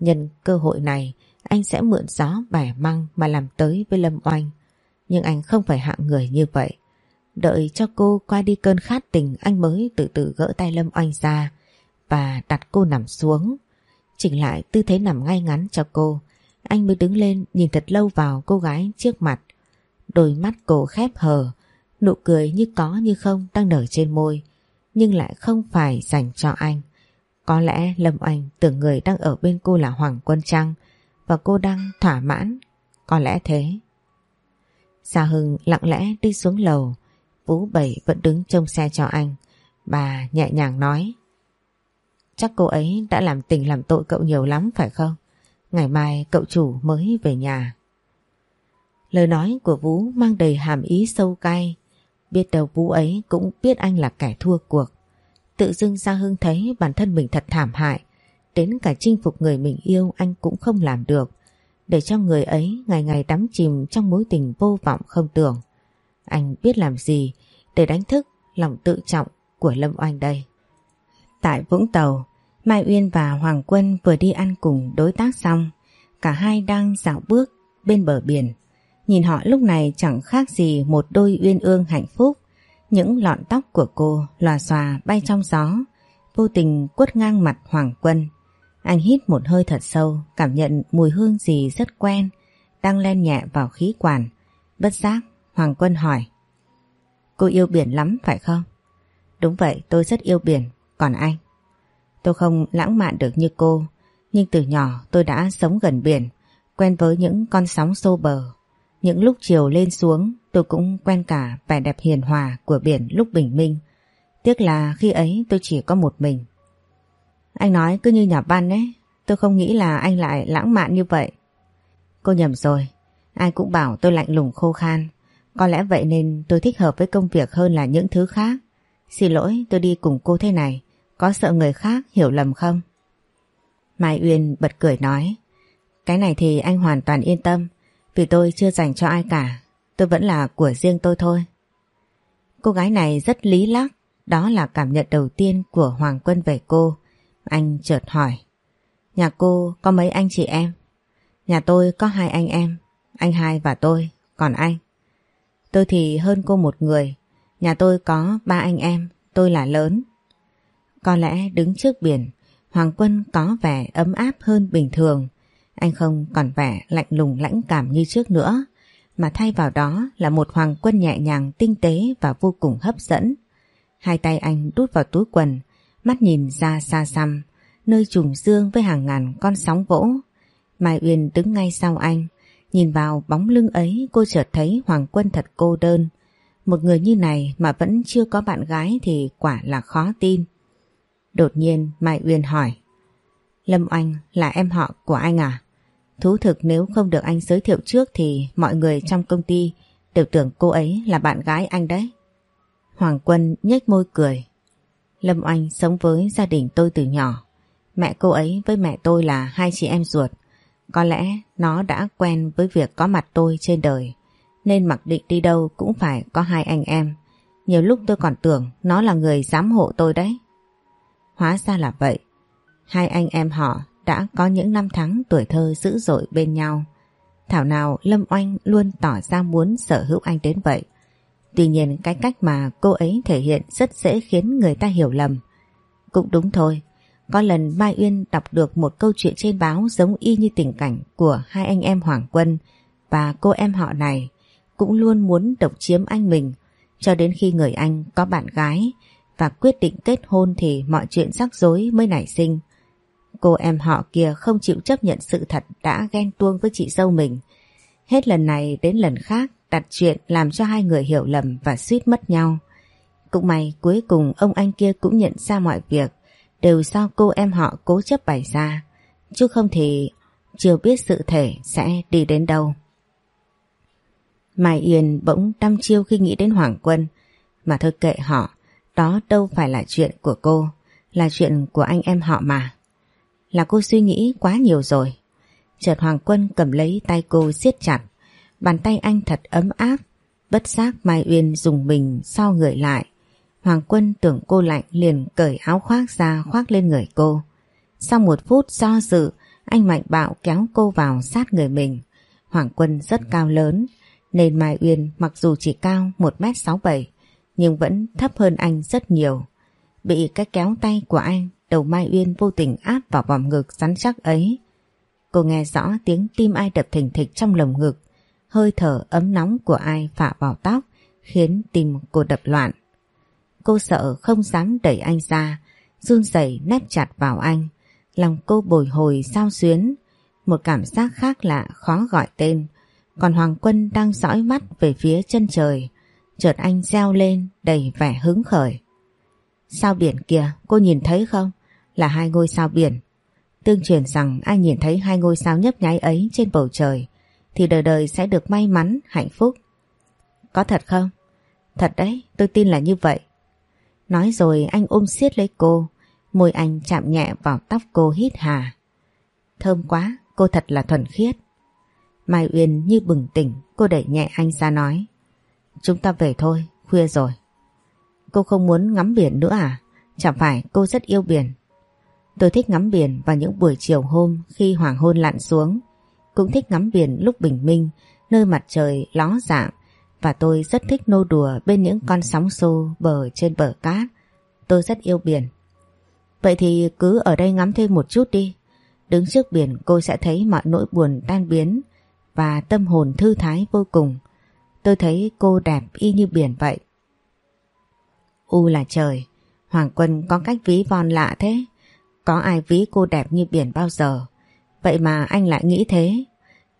nhân cơ hội này anh sẽ mượn gió bẻ măng mà làm tới với Lâm Oanh. Nhưng anh không phải hạng người như vậy. Đợi cho cô qua đi cơn khát tình anh mới từ từ gỡ tay Lâm Oanh ra và đặt cô nằm xuống. Chỉnh lại tư thế nằm ngay ngắn cho cô. Anh mới đứng lên nhìn thật lâu vào cô gái trước mặt. Đôi mắt cô khép hờ, nụ cười như có như không đang nở trên môi, nhưng lại không phải dành cho anh. Có lẽ Lâm Oanh tưởng người đang ở bên cô là Hoàng Quân Trăng và cô đang thỏa mãn, có lẽ thế. Gia Hưng lặng lẽ đi xuống lầu, Vũ Bảy vẫn đứng trông xe cho anh. Bà nhẹ nhàng nói Chắc cô ấy đã làm tình làm tội cậu nhiều lắm phải không? Ngày mai cậu chủ mới về nhà. Lời nói của Vũ mang đầy hàm ý sâu cay. Biết đâu Vũ ấy cũng biết anh là kẻ thua cuộc. Tự dưng Gia Hưng thấy bản thân mình thật thảm hại. Đến cả chinh phục người mình yêu anh cũng không làm được. Để cho người ấy ngày ngày đắm chìm trong mối tình vô vọng không tưởng. Anh biết làm gì để đánh thức lòng tự trọng của Lâm Oanh đây. Tại Vũng Tàu, Mai Uyên và Hoàng Quân vừa đi ăn cùng đối tác xong, cả hai đang dạo bước bên bờ biển. Nhìn họ lúc này chẳng khác gì một đôi uyên ương hạnh phúc. Những lọn tóc của cô lòa xòa bay trong gió, vô tình quất ngang mặt Hoàng Quân. Anh hít một hơi thật sâu, cảm nhận mùi hương gì rất quen, đang len nhẹ vào khí quản. Bất giác, Hoàng Quân hỏi. Cô yêu biển lắm phải không? Đúng vậy, tôi rất yêu biển. Còn anh? Tôi không lãng mạn được như cô, nhưng từ nhỏ tôi đã sống gần biển, quen với những con sóng xô bờ. Những lúc chiều lên xuống, tôi cũng quen cả vẻ đẹp hiền hòa của biển lúc bình minh. Tiếc là khi ấy tôi chỉ có một mình. Anh nói cứ như nhà văn ấy, tôi không nghĩ là anh lại lãng mạn như vậy. Cô nhầm rồi, ai cũng bảo tôi lạnh lùng khô khan. Có lẽ vậy nên tôi thích hợp với công việc hơn là những thứ khác. Xin lỗi tôi đi cùng cô thế này, có sợ người khác hiểu lầm không? Mai Uyên bật cười nói, cái này thì anh hoàn toàn yên tâm, vì tôi chưa dành cho ai cả, tôi vẫn là của riêng tôi thôi. Cô gái này rất lý lắc, đó là cảm nhận đầu tiên của Hoàng Quân về cô. Anh chợt hỏi, nhà cô có mấy anh chị em? Nhà tôi có hai anh em, anh hai và tôi, còn anh? Tôi thì hơn cô một người, nhà tôi có ba anh em, tôi là lớn. Có lẽ đứng trước biển, Hoàng Quân có vẻ ấm áp hơn bình thường. Anh không còn vẻ lạnh lùng lãnh cảm như trước nữa, mà thay vào đó là một Hoàng Quân nhẹ nhàng tinh tế và vô cùng hấp dẫn. Hai tay anh đút vào túi quần, mắt nhìn ra xa xăm, nơi trùng dương với hàng ngàn con sóng vỗ. Mai Uyên đứng ngay sau anh, nhìn vào bóng lưng ấy cô chợt thấy Hoàng Quân thật cô đơn. Một người như này mà vẫn chưa có bạn gái thì quả là khó tin. Đột nhiên Mai Uyên hỏi Lâm Anh là em họ của anh à? Thú thực nếu không được anh giới thiệu trước thì mọi người trong công ty đều tưởng cô ấy là bạn gái anh đấy. Hoàng Quân nhếch môi cười. Lâm Oanh sống với gia đình tôi từ nhỏ. Mẹ cô ấy với mẹ tôi là hai chị em ruột. Có lẽ nó đã quen với việc có mặt tôi trên đời. Nên mặc định đi đâu cũng phải có hai anh em. Nhiều lúc tôi còn tưởng nó là người giám hộ tôi đấy. Hóa ra là vậy. Hai anh em họ đã có những năm tháng tuổi thơ dữ dội bên nhau. Thảo nào Lâm Oanh luôn tỏ ra muốn sở hữu anh đến vậy. Tuy nhiên cái cách mà cô ấy thể hiện rất dễ khiến người ta hiểu lầm. Cũng đúng thôi, có lần Mai Uyên đọc được một câu chuyện trên báo giống y như tình cảnh của hai anh em Hoàng Quân và cô em họ này cũng luôn muốn độc chiếm anh mình cho đến khi người anh có bạn gái và quyết định kết hôn thì mọi chuyện rắc rối mới nảy sinh. Cô em họ kia không chịu chấp nhận sự thật đã ghen tuông với chị dâu mình. Hết lần này đến lần khác đặt chuyện làm cho hai người hiểu lầm và suýt mất nhau. Cũng may cuối cùng ông anh kia cũng nhận ra mọi việc đều do cô em họ cố chấp bày ra. Chứ không thì chưa biết sự thể sẽ đi đến đâu. Mai Yên bỗng đăm chiêu khi nghĩ đến Hoàng Quân mà thôi kệ họ đó đâu phải là chuyện của cô, là chuyện của anh em họ mà. Là cô suy nghĩ quá nhiều rồi. Chợt Hoàng Quân cầm lấy tay cô siết chặt, bàn tay anh thật ấm áp, bất giác Mai Uyên dùng mình sau người lại. Hoàng Quân tưởng cô lạnh liền cởi áo khoác ra khoác lên người cô. Sau một phút do dự, anh mạnh bạo kéo cô vào sát người mình. Hoàng Quân rất cao lớn, nên Mai Uyên mặc dù chỉ cao 1m67 nhưng vẫn thấp hơn anh rất nhiều. Bị cái kéo tay của anh, đầu Mai Uyên vô tình áp vào vòng ngực rắn chắc ấy. Cô nghe rõ tiếng tim ai đập thình thịch trong lồng ngực, hơi thở ấm nóng của ai phả vào tóc, khiến tim cô đập loạn. Cô sợ không dám đẩy anh ra, run rẩy nép chặt vào anh. Lòng cô bồi hồi sao xuyến, một cảm giác khác lạ khó gọi tên. Còn Hoàng Quân đang dõi mắt về phía chân trời, Chợt anh reo lên đầy vẻ hứng khởi. Sao biển kìa, cô nhìn thấy không? Là hai ngôi sao biển. Tương truyền rằng ai nhìn thấy hai ngôi sao nhấp nháy ấy trên bầu trời thì đời đời sẽ được may mắn, hạnh phúc. Có thật không? Thật đấy, tôi tin là như vậy. Nói rồi anh ôm siết lấy cô, môi anh chạm nhẹ vào tóc cô hít hà. Thơm quá, cô thật là thuần khiết. Mai Uyên như bừng tỉnh, cô đẩy nhẹ anh ra nói. Chúng ta về thôi, khuya rồi. Cô không muốn ngắm biển nữa à? Chẳng phải cô rất yêu biển. Tôi thích ngắm biển vào những buổi chiều hôm khi hoàng hôn lặn xuống. Cũng thích ngắm biển lúc bình minh, nơi mặt trời ló dạng. Và tôi rất thích nô đùa bên những con sóng xô bờ trên bờ cát. Tôi rất yêu biển. Vậy thì cứ ở đây ngắm thêm một chút đi. Đứng trước biển cô sẽ thấy mọi nỗi buồn tan biến và tâm hồn thư thái vô cùng. Tôi thấy cô đẹp y như biển vậy. U là trời, Hoàng Quân có cách ví von lạ thế. Có ai ví cô đẹp như biển bao giờ. Vậy mà anh lại nghĩ thế.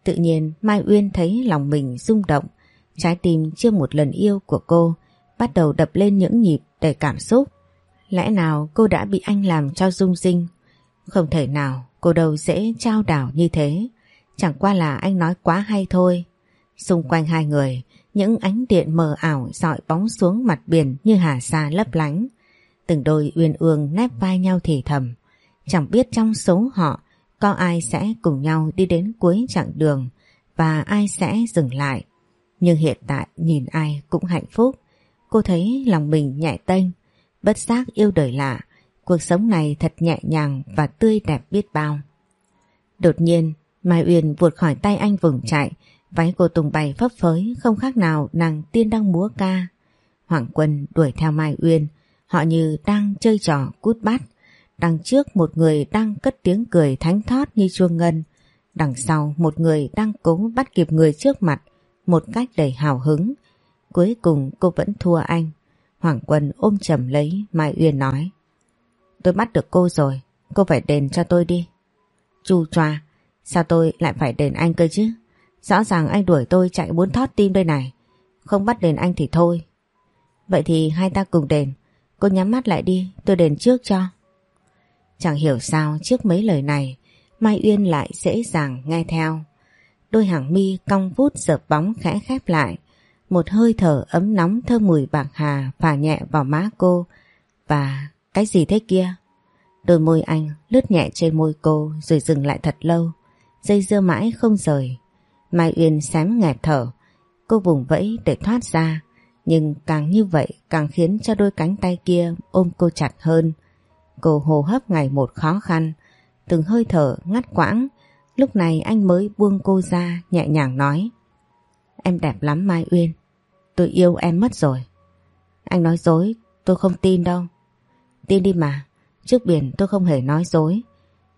Tự nhiên Mai Uyên thấy lòng mình rung động. Trái tim chưa một lần yêu của cô bắt đầu đập lên những nhịp đầy cảm xúc. Lẽ nào cô đã bị anh làm cho rung rinh? Không thể nào cô đâu dễ trao đảo như thế. Chẳng qua là anh nói quá hay thôi. Xung quanh hai người, những ánh điện mờ ảo dọi bóng xuống mặt biển như hà sa lấp lánh. Từng đôi uyên ương nép vai nhau thì thầm. Chẳng biết trong số họ có ai sẽ cùng nhau đi đến cuối chặng đường và ai sẽ dừng lại. Nhưng hiện tại nhìn ai cũng hạnh phúc. Cô thấy lòng mình nhẹ tênh, bất giác yêu đời lạ. Cuộc sống này thật nhẹ nhàng và tươi đẹp biết bao. Đột nhiên, Mai Uyên vụt khỏi tay anh vùng chạy, váy cô tung bay phấp phới không khác nào nàng tiên đang múa ca. Hoàng Quân đuổi theo Mai Uyên, họ như đang chơi trò cút bắt. Đằng trước một người đang cất tiếng cười thánh thót như chuông ngân, đằng sau một người đang cố bắt kịp người trước mặt một cách đầy hào hứng. Cuối cùng cô vẫn thua anh. Hoàng Quân ôm chầm lấy Mai Uyên nói. Tôi bắt được cô rồi, cô phải đền cho tôi đi. Chu choa, sao tôi lại phải đền anh cơ chứ? Rõ ràng anh đuổi tôi chạy muốn thoát tim đây này. Không bắt đền anh thì thôi. Vậy thì hai ta cùng đền. Cô nhắm mắt lại đi, tôi đền trước cho. Chẳng hiểu sao trước mấy lời này, Mai Uyên lại dễ dàng nghe theo. Đôi hàng mi cong vút dợp bóng khẽ khép lại. Một hơi thở ấm nóng thơm mùi bạc hà phả nhẹ vào má cô. Và cái gì thế kia? Đôi môi anh lướt nhẹ trên môi cô rồi dừng lại thật lâu. Dây dưa mãi không rời. Mai Uyên xém nghẹt thở. Cô vùng vẫy để thoát ra. Nhưng càng như vậy càng khiến cho đôi cánh tay kia ôm cô chặt hơn. Cô hô hấp ngày một khó khăn. Từng hơi thở ngắt quãng. Lúc này anh mới buông cô ra nhẹ nhàng nói. Em đẹp lắm Mai Uyên. Tôi yêu em mất rồi. Anh nói dối, tôi không tin đâu. Tin đi mà, trước biển tôi không hề nói dối.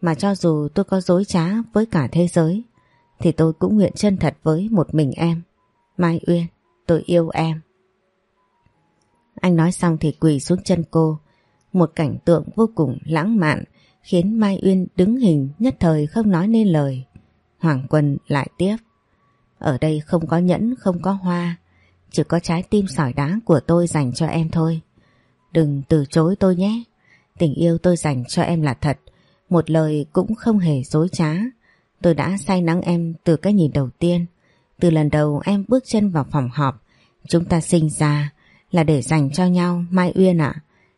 Mà cho dù tôi có dối trá với cả thế giới, thì tôi cũng nguyện chân thật với một mình em. Mai Uyên, tôi yêu em. Anh nói xong thì quỳ xuống chân cô. Một cảnh tượng vô cùng lãng mạn khiến Mai Uyên đứng hình nhất thời không nói nên lời. Hoàng Quân lại tiếp. Ở đây không có nhẫn, không có hoa, chỉ có trái tim sỏi đá của tôi dành cho em thôi. Đừng từ chối tôi nhé. Tình yêu tôi dành cho em là thật, một lời cũng không hề dối trá. Tôi đã say nắng em từ cái nhìn đầu tiên. Từ lần đầu em bước chân vào phòng họp, chúng ta sinh ra là để dành cho nhau Mai Uyên ạ.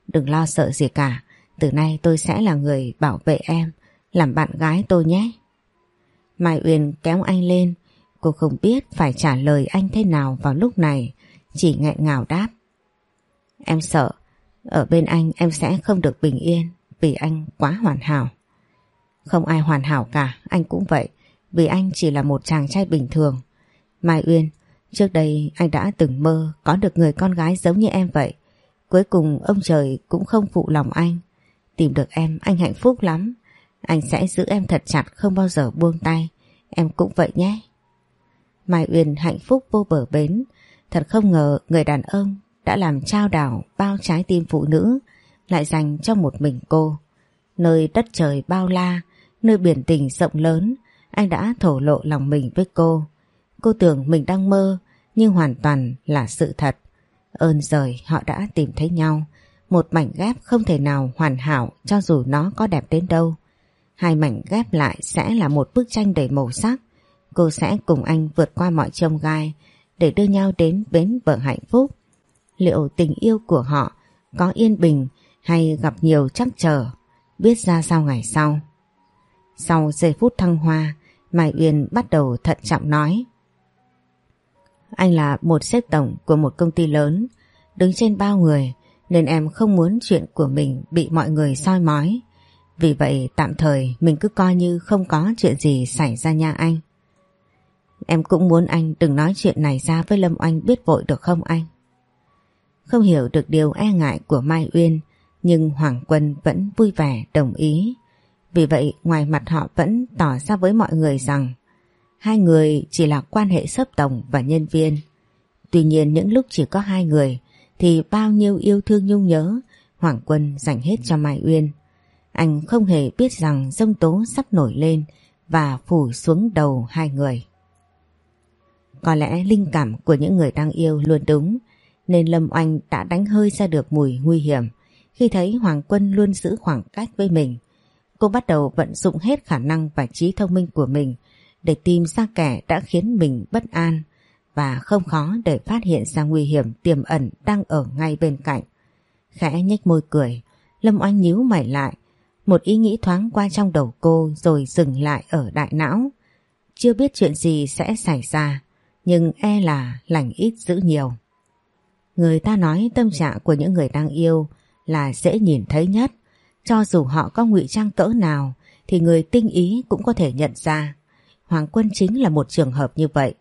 Đừng lo sợ gì cả, từ nay tôi sẽ là người bảo vệ em, làm bạn gái tôi nhé. Mai Uyên kéo anh lên, cô không biết phải trả lời anh thế nào vào lúc này, chỉ nghẹn ngào đáp. Em sợ, ở bên anh em sẽ không được bình yên vì anh quá hoàn hảo. Không ai hoàn hảo cả, anh cũng vậy, vì anh chỉ là một chàng trai bình thường. Mai Uyên, trước đây anh đã từng mơ có được người con gái giống như em vậy. Cuối cùng ông trời cũng không phụ lòng anh. Tìm được em anh hạnh phúc lắm. Anh sẽ giữ em thật chặt không bao giờ buông tay. Em cũng vậy nhé. Mai Uyên hạnh phúc vô bờ bến. Thật không ngờ người đàn ông đã làm trao đảo bao trái tim phụ nữ lại dành cho một mình cô. Nơi đất trời bao la, nơi biển tình rộng lớn, anh đã thổ lộ lòng mình với cô. Cô tưởng mình đang mơ, nhưng hoàn toàn là sự thật. Ơn rời họ đã tìm thấy nhau. Một mảnh ghép không thể nào hoàn hảo cho dù nó có đẹp đến đâu. Hai mảnh ghép lại sẽ là một bức tranh đầy màu sắc. Cô sẽ cùng anh vượt qua mọi trông gai để đưa nhau đến bến bờ hạnh phúc. Liệu tình yêu của họ có yên bình hay gặp nhiều trắc trở, biết ra sao ngày sau. Sau giây phút thăng hoa, Mai Uyên bắt đầu thận trọng nói. Anh là một sếp tổng của một công ty lớn, đứng trên bao người nên em không muốn chuyện của mình bị mọi người soi mói. Vì vậy tạm thời mình cứ coi như không có chuyện gì xảy ra nha anh. Em cũng muốn anh đừng nói chuyện này ra với Lâm Oanh biết vội được không anh? Không hiểu được điều e ngại của Mai Uyên nhưng Hoàng Quân vẫn vui vẻ đồng ý. Vì vậy ngoài mặt họ vẫn tỏ ra với mọi người rằng hai người chỉ là quan hệ sấp tổng và nhân viên. Tuy nhiên những lúc chỉ có hai người, thì bao nhiêu yêu thương nhung nhớ, Hoàng Quân dành hết cho Mai Uyên. Anh không hề biết rằng dông tố sắp nổi lên và phủ xuống đầu hai người. Có lẽ linh cảm của những người đang yêu luôn đúng, nên Lâm Oanh đã đánh hơi ra được mùi nguy hiểm khi thấy Hoàng Quân luôn giữ khoảng cách với mình. Cô bắt đầu vận dụng hết khả năng và trí thông minh của mình để tìm ra kẻ đã khiến mình bất an và không khó để phát hiện ra nguy hiểm tiềm ẩn đang ở ngay bên cạnh. Khẽ nhếch môi cười, Lâm Oanh nhíu mày lại. Một ý nghĩ thoáng qua trong đầu cô rồi dừng lại ở đại não. Chưa biết chuyện gì sẽ xảy ra, nhưng e là lành ít giữ nhiều. Người ta nói tâm trạng của những người đang yêu là dễ nhìn thấy nhất. Cho dù họ có ngụy trang cỡ nào thì người tinh ý cũng có thể nhận ra. Hoàng Quân chính là một trường hợp như vậy.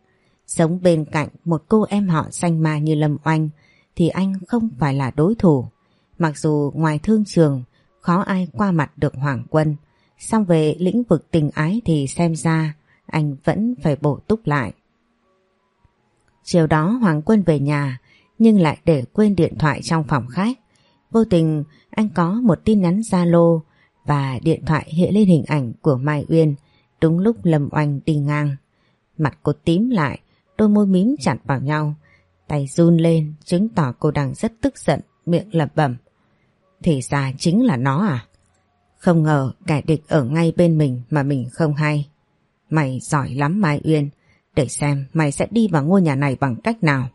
Sống bên cạnh một cô em họ xanh ma như Lâm Oanh thì anh không phải là đối thủ. Mặc dù ngoài thương trường khó ai qua mặt được Hoàng Quân, song về lĩnh vực tình ái thì xem ra anh vẫn phải bổ túc lại. Chiều đó Hoàng Quân về nhà nhưng lại để quên điện thoại trong phòng khách. Vô tình anh có một tin nhắn Zalo và điện thoại hiện lên hình ảnh của Mai Uyên đúng lúc Lâm Oanh đi ngang. Mặt cô tím lại, đôi môi mím chặt vào nhau, tay run lên chứng tỏ cô đang rất tức giận, miệng lẩm bẩm. Thì ra chính là nó à? Không ngờ kẻ địch ở ngay bên mình mà mình không hay. Mày giỏi lắm Mai Uyên, để xem mày sẽ đi vào ngôi nhà này bằng cách nào.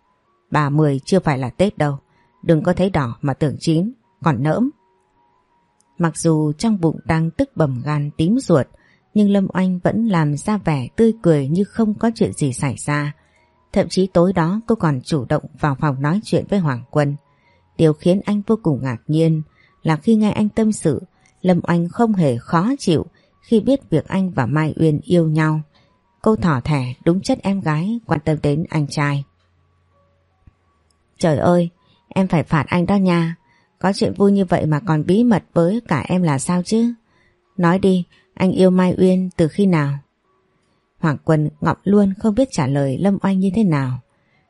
Bà Mười chưa phải là Tết đâu, đừng có thấy đỏ mà tưởng chín, còn nỡm. Mặc dù trong bụng đang tức bầm gan tím ruột, nhưng Lâm Oanh vẫn làm ra vẻ tươi cười như không có chuyện gì xảy ra. Thậm chí tối đó cô còn chủ động vào phòng nói chuyện với Hoàng Quân. Điều khiến anh vô cùng ngạc nhiên là khi nghe anh tâm sự, Lâm Oanh không hề khó chịu khi biết việc anh và Mai Uyên yêu nhau. Cô thỏ thẻ đúng chất em gái quan tâm đến anh trai. Trời ơi, em phải phạt anh đó nha. Có chuyện vui như vậy mà còn bí mật với cả em là sao chứ? Nói đi, anh yêu Mai Uyên từ khi nào? Hoàng Quân ngọng luôn không biết trả lời Lâm Oanh như thế nào.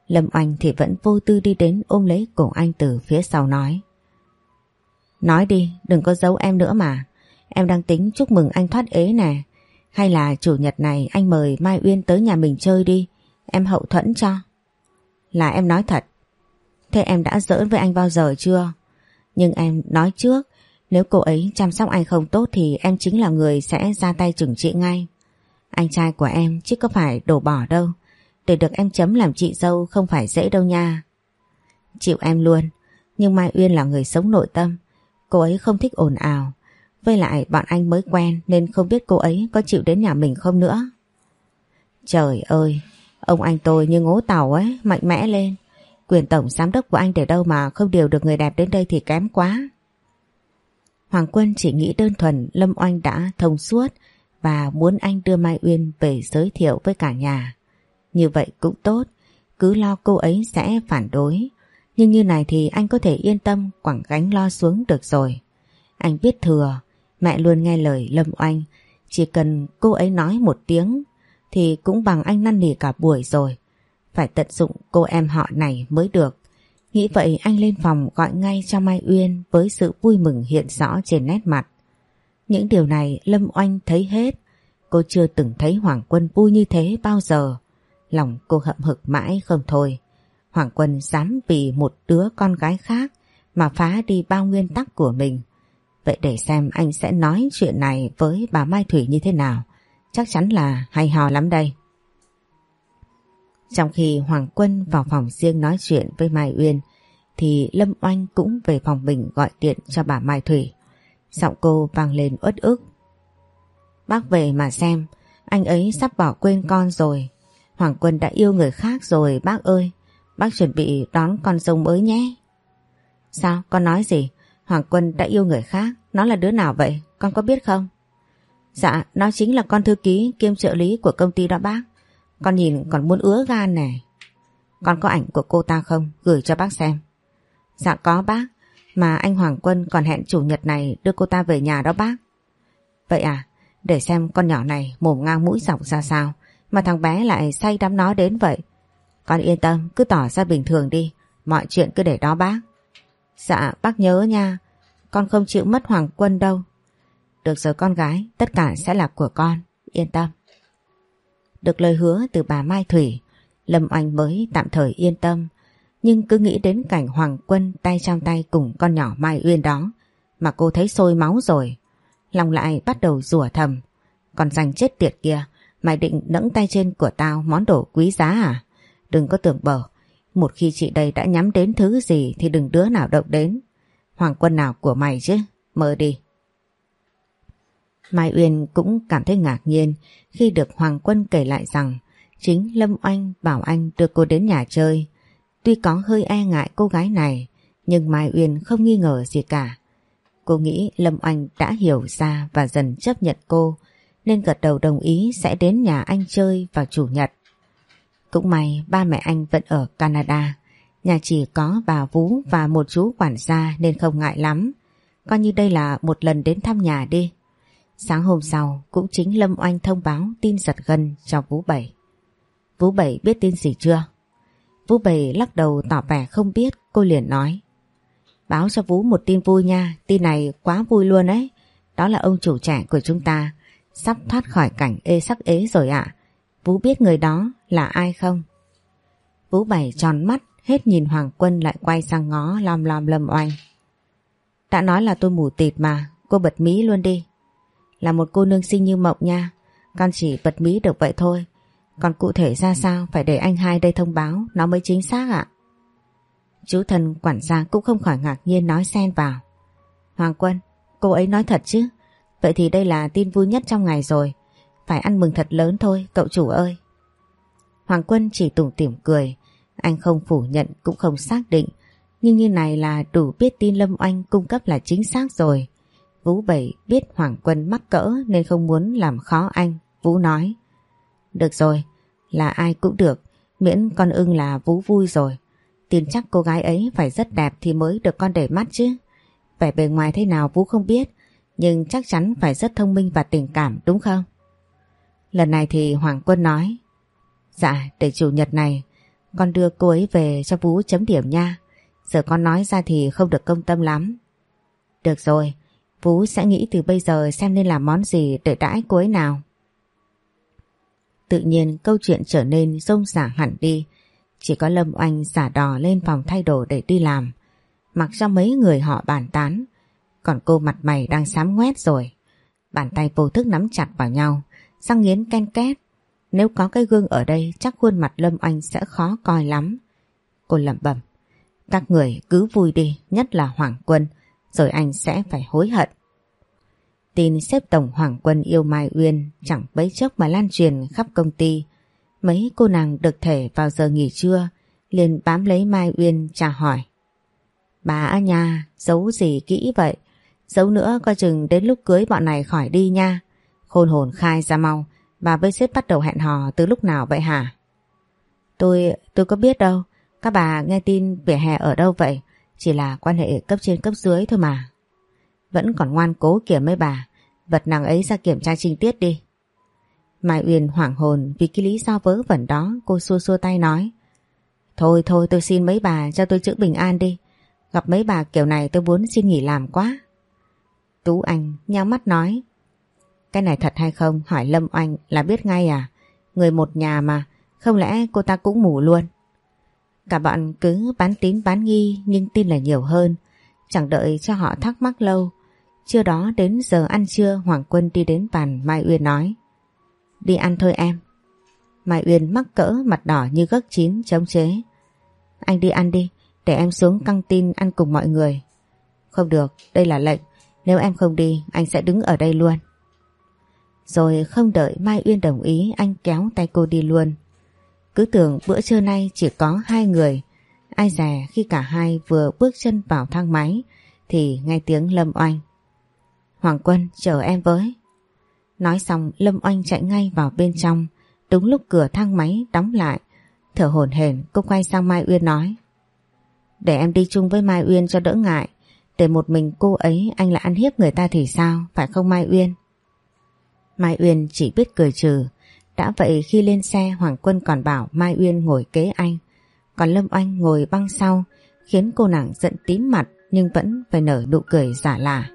Lâm Oanh thì vẫn vô tư đi đến ôm lấy cổ anh từ phía sau nói. Nói đi, đừng có giấu em nữa mà. Em đang tính chúc mừng anh thoát ế nè. Hay là chủ nhật này anh mời Mai Uyên tới nhà mình chơi đi. Em hậu thuẫn cho. Là em nói thật. Thế em đã giỡn với anh bao giờ chưa? Nhưng em nói trước, nếu cô ấy chăm sóc anh không tốt thì em chính là người sẽ ra tay trừng trị ngay. Anh trai của em chứ có phải đổ bỏ đâu. Để được em chấm làm chị dâu không phải dễ đâu nha. Chịu em luôn, nhưng Mai Uyên là người sống nội tâm. Cô ấy không thích ồn ào. Với lại bọn anh mới quen nên không biết cô ấy có chịu đến nhà mình không nữa. Trời ơi, ông anh tôi như ngố tàu ấy, mạnh mẽ lên. Quyền tổng giám đốc của anh để đâu mà không điều được người đẹp đến đây thì kém quá. Hoàng Quân chỉ nghĩ đơn thuần Lâm Oanh đã thông suốt và muốn anh đưa Mai Uyên về giới thiệu với cả nhà. Như vậy cũng tốt, cứ lo cô ấy sẽ phản đối. Nhưng như này thì anh có thể yên tâm quẳng gánh lo xuống được rồi. Anh biết thừa, mẹ luôn nghe lời Lâm Oanh, chỉ cần cô ấy nói một tiếng thì cũng bằng anh năn nỉ cả buổi rồi. Phải tận dụng cô em họ này mới được. Nghĩ vậy anh lên phòng gọi ngay cho Mai Uyên với sự vui mừng hiện rõ trên nét mặt. Những điều này Lâm Oanh thấy hết. Cô chưa từng thấy Hoàng Quân vui như thế bao giờ. Lòng cô hậm hực mãi không thôi. Hoàng Quân dám vì một đứa con gái khác mà phá đi bao nguyên tắc của mình. Vậy để xem anh sẽ nói chuyện này với bà Mai Thủy như thế nào. Chắc chắn là hay hò lắm đây. Trong khi Hoàng Quân vào phòng riêng nói chuyện với Mai Uyên thì Lâm Oanh cũng về phòng mình gọi điện cho bà Mai Thủy. Giọng cô vang lên uất ức. Bác về mà xem, anh ấy sắp bỏ quên con rồi. Hoàng Quân đã yêu người khác rồi bác ơi, bác chuẩn bị đón con dâu mới nhé. Sao, con nói gì? Hoàng Quân đã yêu người khác, nó là đứa nào vậy? Con có biết không? Dạ, nó chính là con thư ký kiêm trợ lý của công ty đó bác. Con nhìn còn muốn ứa gan này. Con có ảnh của cô ta không? Gửi cho bác xem. Dạ có bác. Mà anh Hoàng Quân còn hẹn chủ nhật này đưa cô ta về nhà đó bác. Vậy à? Để xem con nhỏ này mồm ngang mũi dọc ra sao. Mà thằng bé lại say đắm nó đến vậy. Con yên tâm, cứ tỏ ra bình thường đi. Mọi chuyện cứ để đó bác. Dạ, bác nhớ nha. Con không chịu mất Hoàng Quân đâu. Được rồi con gái, tất cả sẽ là của con. Yên tâm. Được lời hứa từ bà Mai Thủy, Lâm Oanh mới tạm thời yên tâm. Nhưng cứ nghĩ đến cảnh Hoàng Quân tay trong tay cùng con nhỏ Mai Uyên đó, mà cô thấy sôi máu rồi. Lòng lại bắt đầu rủa thầm. Còn giành chết tiệt kia, mày định nẫng tay trên của tao món đồ quý giá à? Đừng có tưởng bở. Một khi chị đây đã nhắm đến thứ gì thì đừng đứa nào động đến. Hoàng quân nào của mày chứ? Mơ đi. Mai Uyên cũng cảm thấy ngạc nhiên khi được Hoàng Quân kể lại rằng chính Lâm Oanh bảo anh đưa cô đến nhà chơi. Tuy có hơi e ngại cô gái này, nhưng Mai Uyên không nghi ngờ gì cả. Cô nghĩ Lâm Oanh đã hiểu ra và dần chấp nhận cô, nên gật đầu đồng ý sẽ đến nhà anh chơi vào chủ nhật. Cũng may ba mẹ anh vẫn ở Canada, nhà chỉ có bà vũ và một chú quản gia nên không ngại lắm. Coi như đây là một lần đến thăm nhà đi. Sáng hôm sau cũng chính Lâm Oanh thông báo tin giật gân cho Vũ Bảy. Vũ Bảy biết tin gì chưa? Vũ Bảy lắc đầu tỏ vẻ không biết, cô liền nói. Báo cho Vũ một tin vui nha, tin này quá vui luôn ấy. Đó là ông chủ trẻ của chúng ta, sắp thoát khỏi cảnh ê sắc ế rồi ạ. Vũ biết người đó là ai không? Vũ Bảy tròn mắt, hết nhìn Hoàng Quân lại quay sang ngó lom lom Lâm Oanh. Đã nói là tôi mù tịt mà, cô bật mí luôn đi. Là một cô nương sinh như mộng nha, con chỉ bật mí được vậy thôi. Còn cụ thể ra sao phải để anh hai đây thông báo nó mới chính xác ạ. Chú thần quản gia cũng không khỏi ngạc nhiên nói xen vào. Hoàng Quân, cô ấy nói thật chứ? Vậy thì đây là tin vui nhất trong ngày rồi. Phải ăn mừng thật lớn thôi, cậu chủ ơi. Hoàng Quân chỉ tủm tỉm cười. Anh không phủ nhận cũng không xác định. Nhưng như này là đủ biết tin Lâm Oanh cung cấp là chính xác rồi. Vũ Bảy biết Hoàng Quân mắc cỡ nên không muốn làm khó anh. Vũ nói. Được rồi, là ai cũng được, miễn con ưng là Vũ vui rồi. Tin chắc cô gái ấy phải rất đẹp thì mới được con để mắt chứ. Vẻ bề ngoài thế nào Vũ không biết, nhưng chắc chắn phải rất thông minh và tình cảm đúng không? Lần này thì Hoàng Quân nói Dạ, để chủ nhật này con đưa cô ấy về cho Vũ chấm điểm nha. Giờ con nói ra thì không được công tâm lắm. Được rồi, Vũ sẽ nghĩ từ bây giờ xem nên làm món gì để đãi cô ấy nào. Tự nhiên câu chuyện trở nên rông xả hẳn đi. Chỉ có Lâm Oanh xả đò lên phòng thay đồ để đi làm. Mặc cho mấy người họ bàn tán. Còn cô mặt mày đang xám ngoét rồi. Bàn tay vô thức nắm chặt vào nhau. Răng nghiến ken két. Nếu có cái gương ở đây chắc khuôn mặt Lâm Oanh sẽ khó coi lắm. Cô lẩm bẩm. Các người cứ vui đi, nhất là Hoàng Quân, rồi anh sẽ phải hối hận. Tin xếp tổng Hoàng Quân yêu Mai Uyên chẳng bấy chốc mà lan truyền khắp công ty. Mấy cô nàng được thể vào giờ nghỉ trưa, liền bám lấy Mai Uyên trả hỏi. Bà à nha, giấu gì kỹ vậy? Giấu nữa coi chừng đến lúc cưới bọn này khỏi đi nha. Khôn hồn khai ra mau, bà với sếp bắt đầu hẹn hò từ lúc nào vậy hả? Tôi, tôi có biết đâu. Các bà nghe tin vỉa hè ở đâu vậy? Chỉ là quan hệ cấp trên cấp dưới thôi mà. Vẫn còn ngoan cố kiểm mấy bà. Vật nàng ấy ra kiểm tra chi tiết đi. Mai Uyên hoảng hồn vì cái lý do vớ vẩn đó cô xua xua tay nói. Thôi thôi tôi xin mấy bà cho tôi chữ bình an đi. Gặp mấy bà kiểu này tôi muốn xin nghỉ làm quá. Tú Anh nhao mắt nói. Cái này thật hay không hỏi Lâm Oanh là biết ngay à. Người một nhà mà, không lẽ cô ta cũng mù luôn. Cả bọn cứ bán tín bán nghi nhưng tin là nhiều hơn. Chẳng đợi cho họ thắc mắc lâu. Trưa đó đến giờ ăn trưa Hoàng Quân đi đến bàn Mai Uyên nói. Đi ăn thôi em. Mai Uyên mắc cỡ mặt đỏ như gấc chín chống chế. Anh đi ăn đi, để em xuống căng tin ăn cùng mọi người. Không được, đây là lệnh. Nếu em không đi, anh sẽ đứng ở đây luôn. Rồi không đợi Mai Uyên đồng ý anh kéo tay cô đi luôn. Cứ tưởng bữa trưa nay chỉ có hai người. Ai dè khi cả hai vừa bước chân vào thang máy thì nghe tiếng lâm oanh. Hoàng Quân chờ em với. Nói xong Lâm Oanh chạy ngay vào bên trong, đúng lúc cửa thang máy đóng lại. Thở hổn hển cô quay sang Mai Uyên nói. Để em đi chung với Mai Uyên cho đỡ ngại, để một mình cô ấy anh lại ăn hiếp người ta thì sao, phải không Mai Uyên? Mai Uyên chỉ biết cười trừ, đã vậy khi lên xe Hoàng Quân còn bảo Mai Uyên ngồi kế anh, còn Lâm Oanh ngồi băng sau, khiến cô nàng giận tím mặt nhưng vẫn phải nở nụ cười giả lạ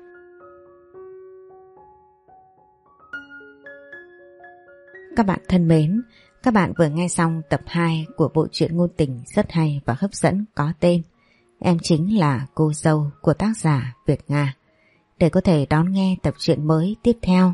Các bạn thân mến, các bạn vừa nghe xong tập 2 của bộ truyện ngôn tình rất hay và hấp dẫn có tên Em chính là cô dâu của tác giả Việt Nga. Để có thể đón nghe tập truyện mới tiếp theo,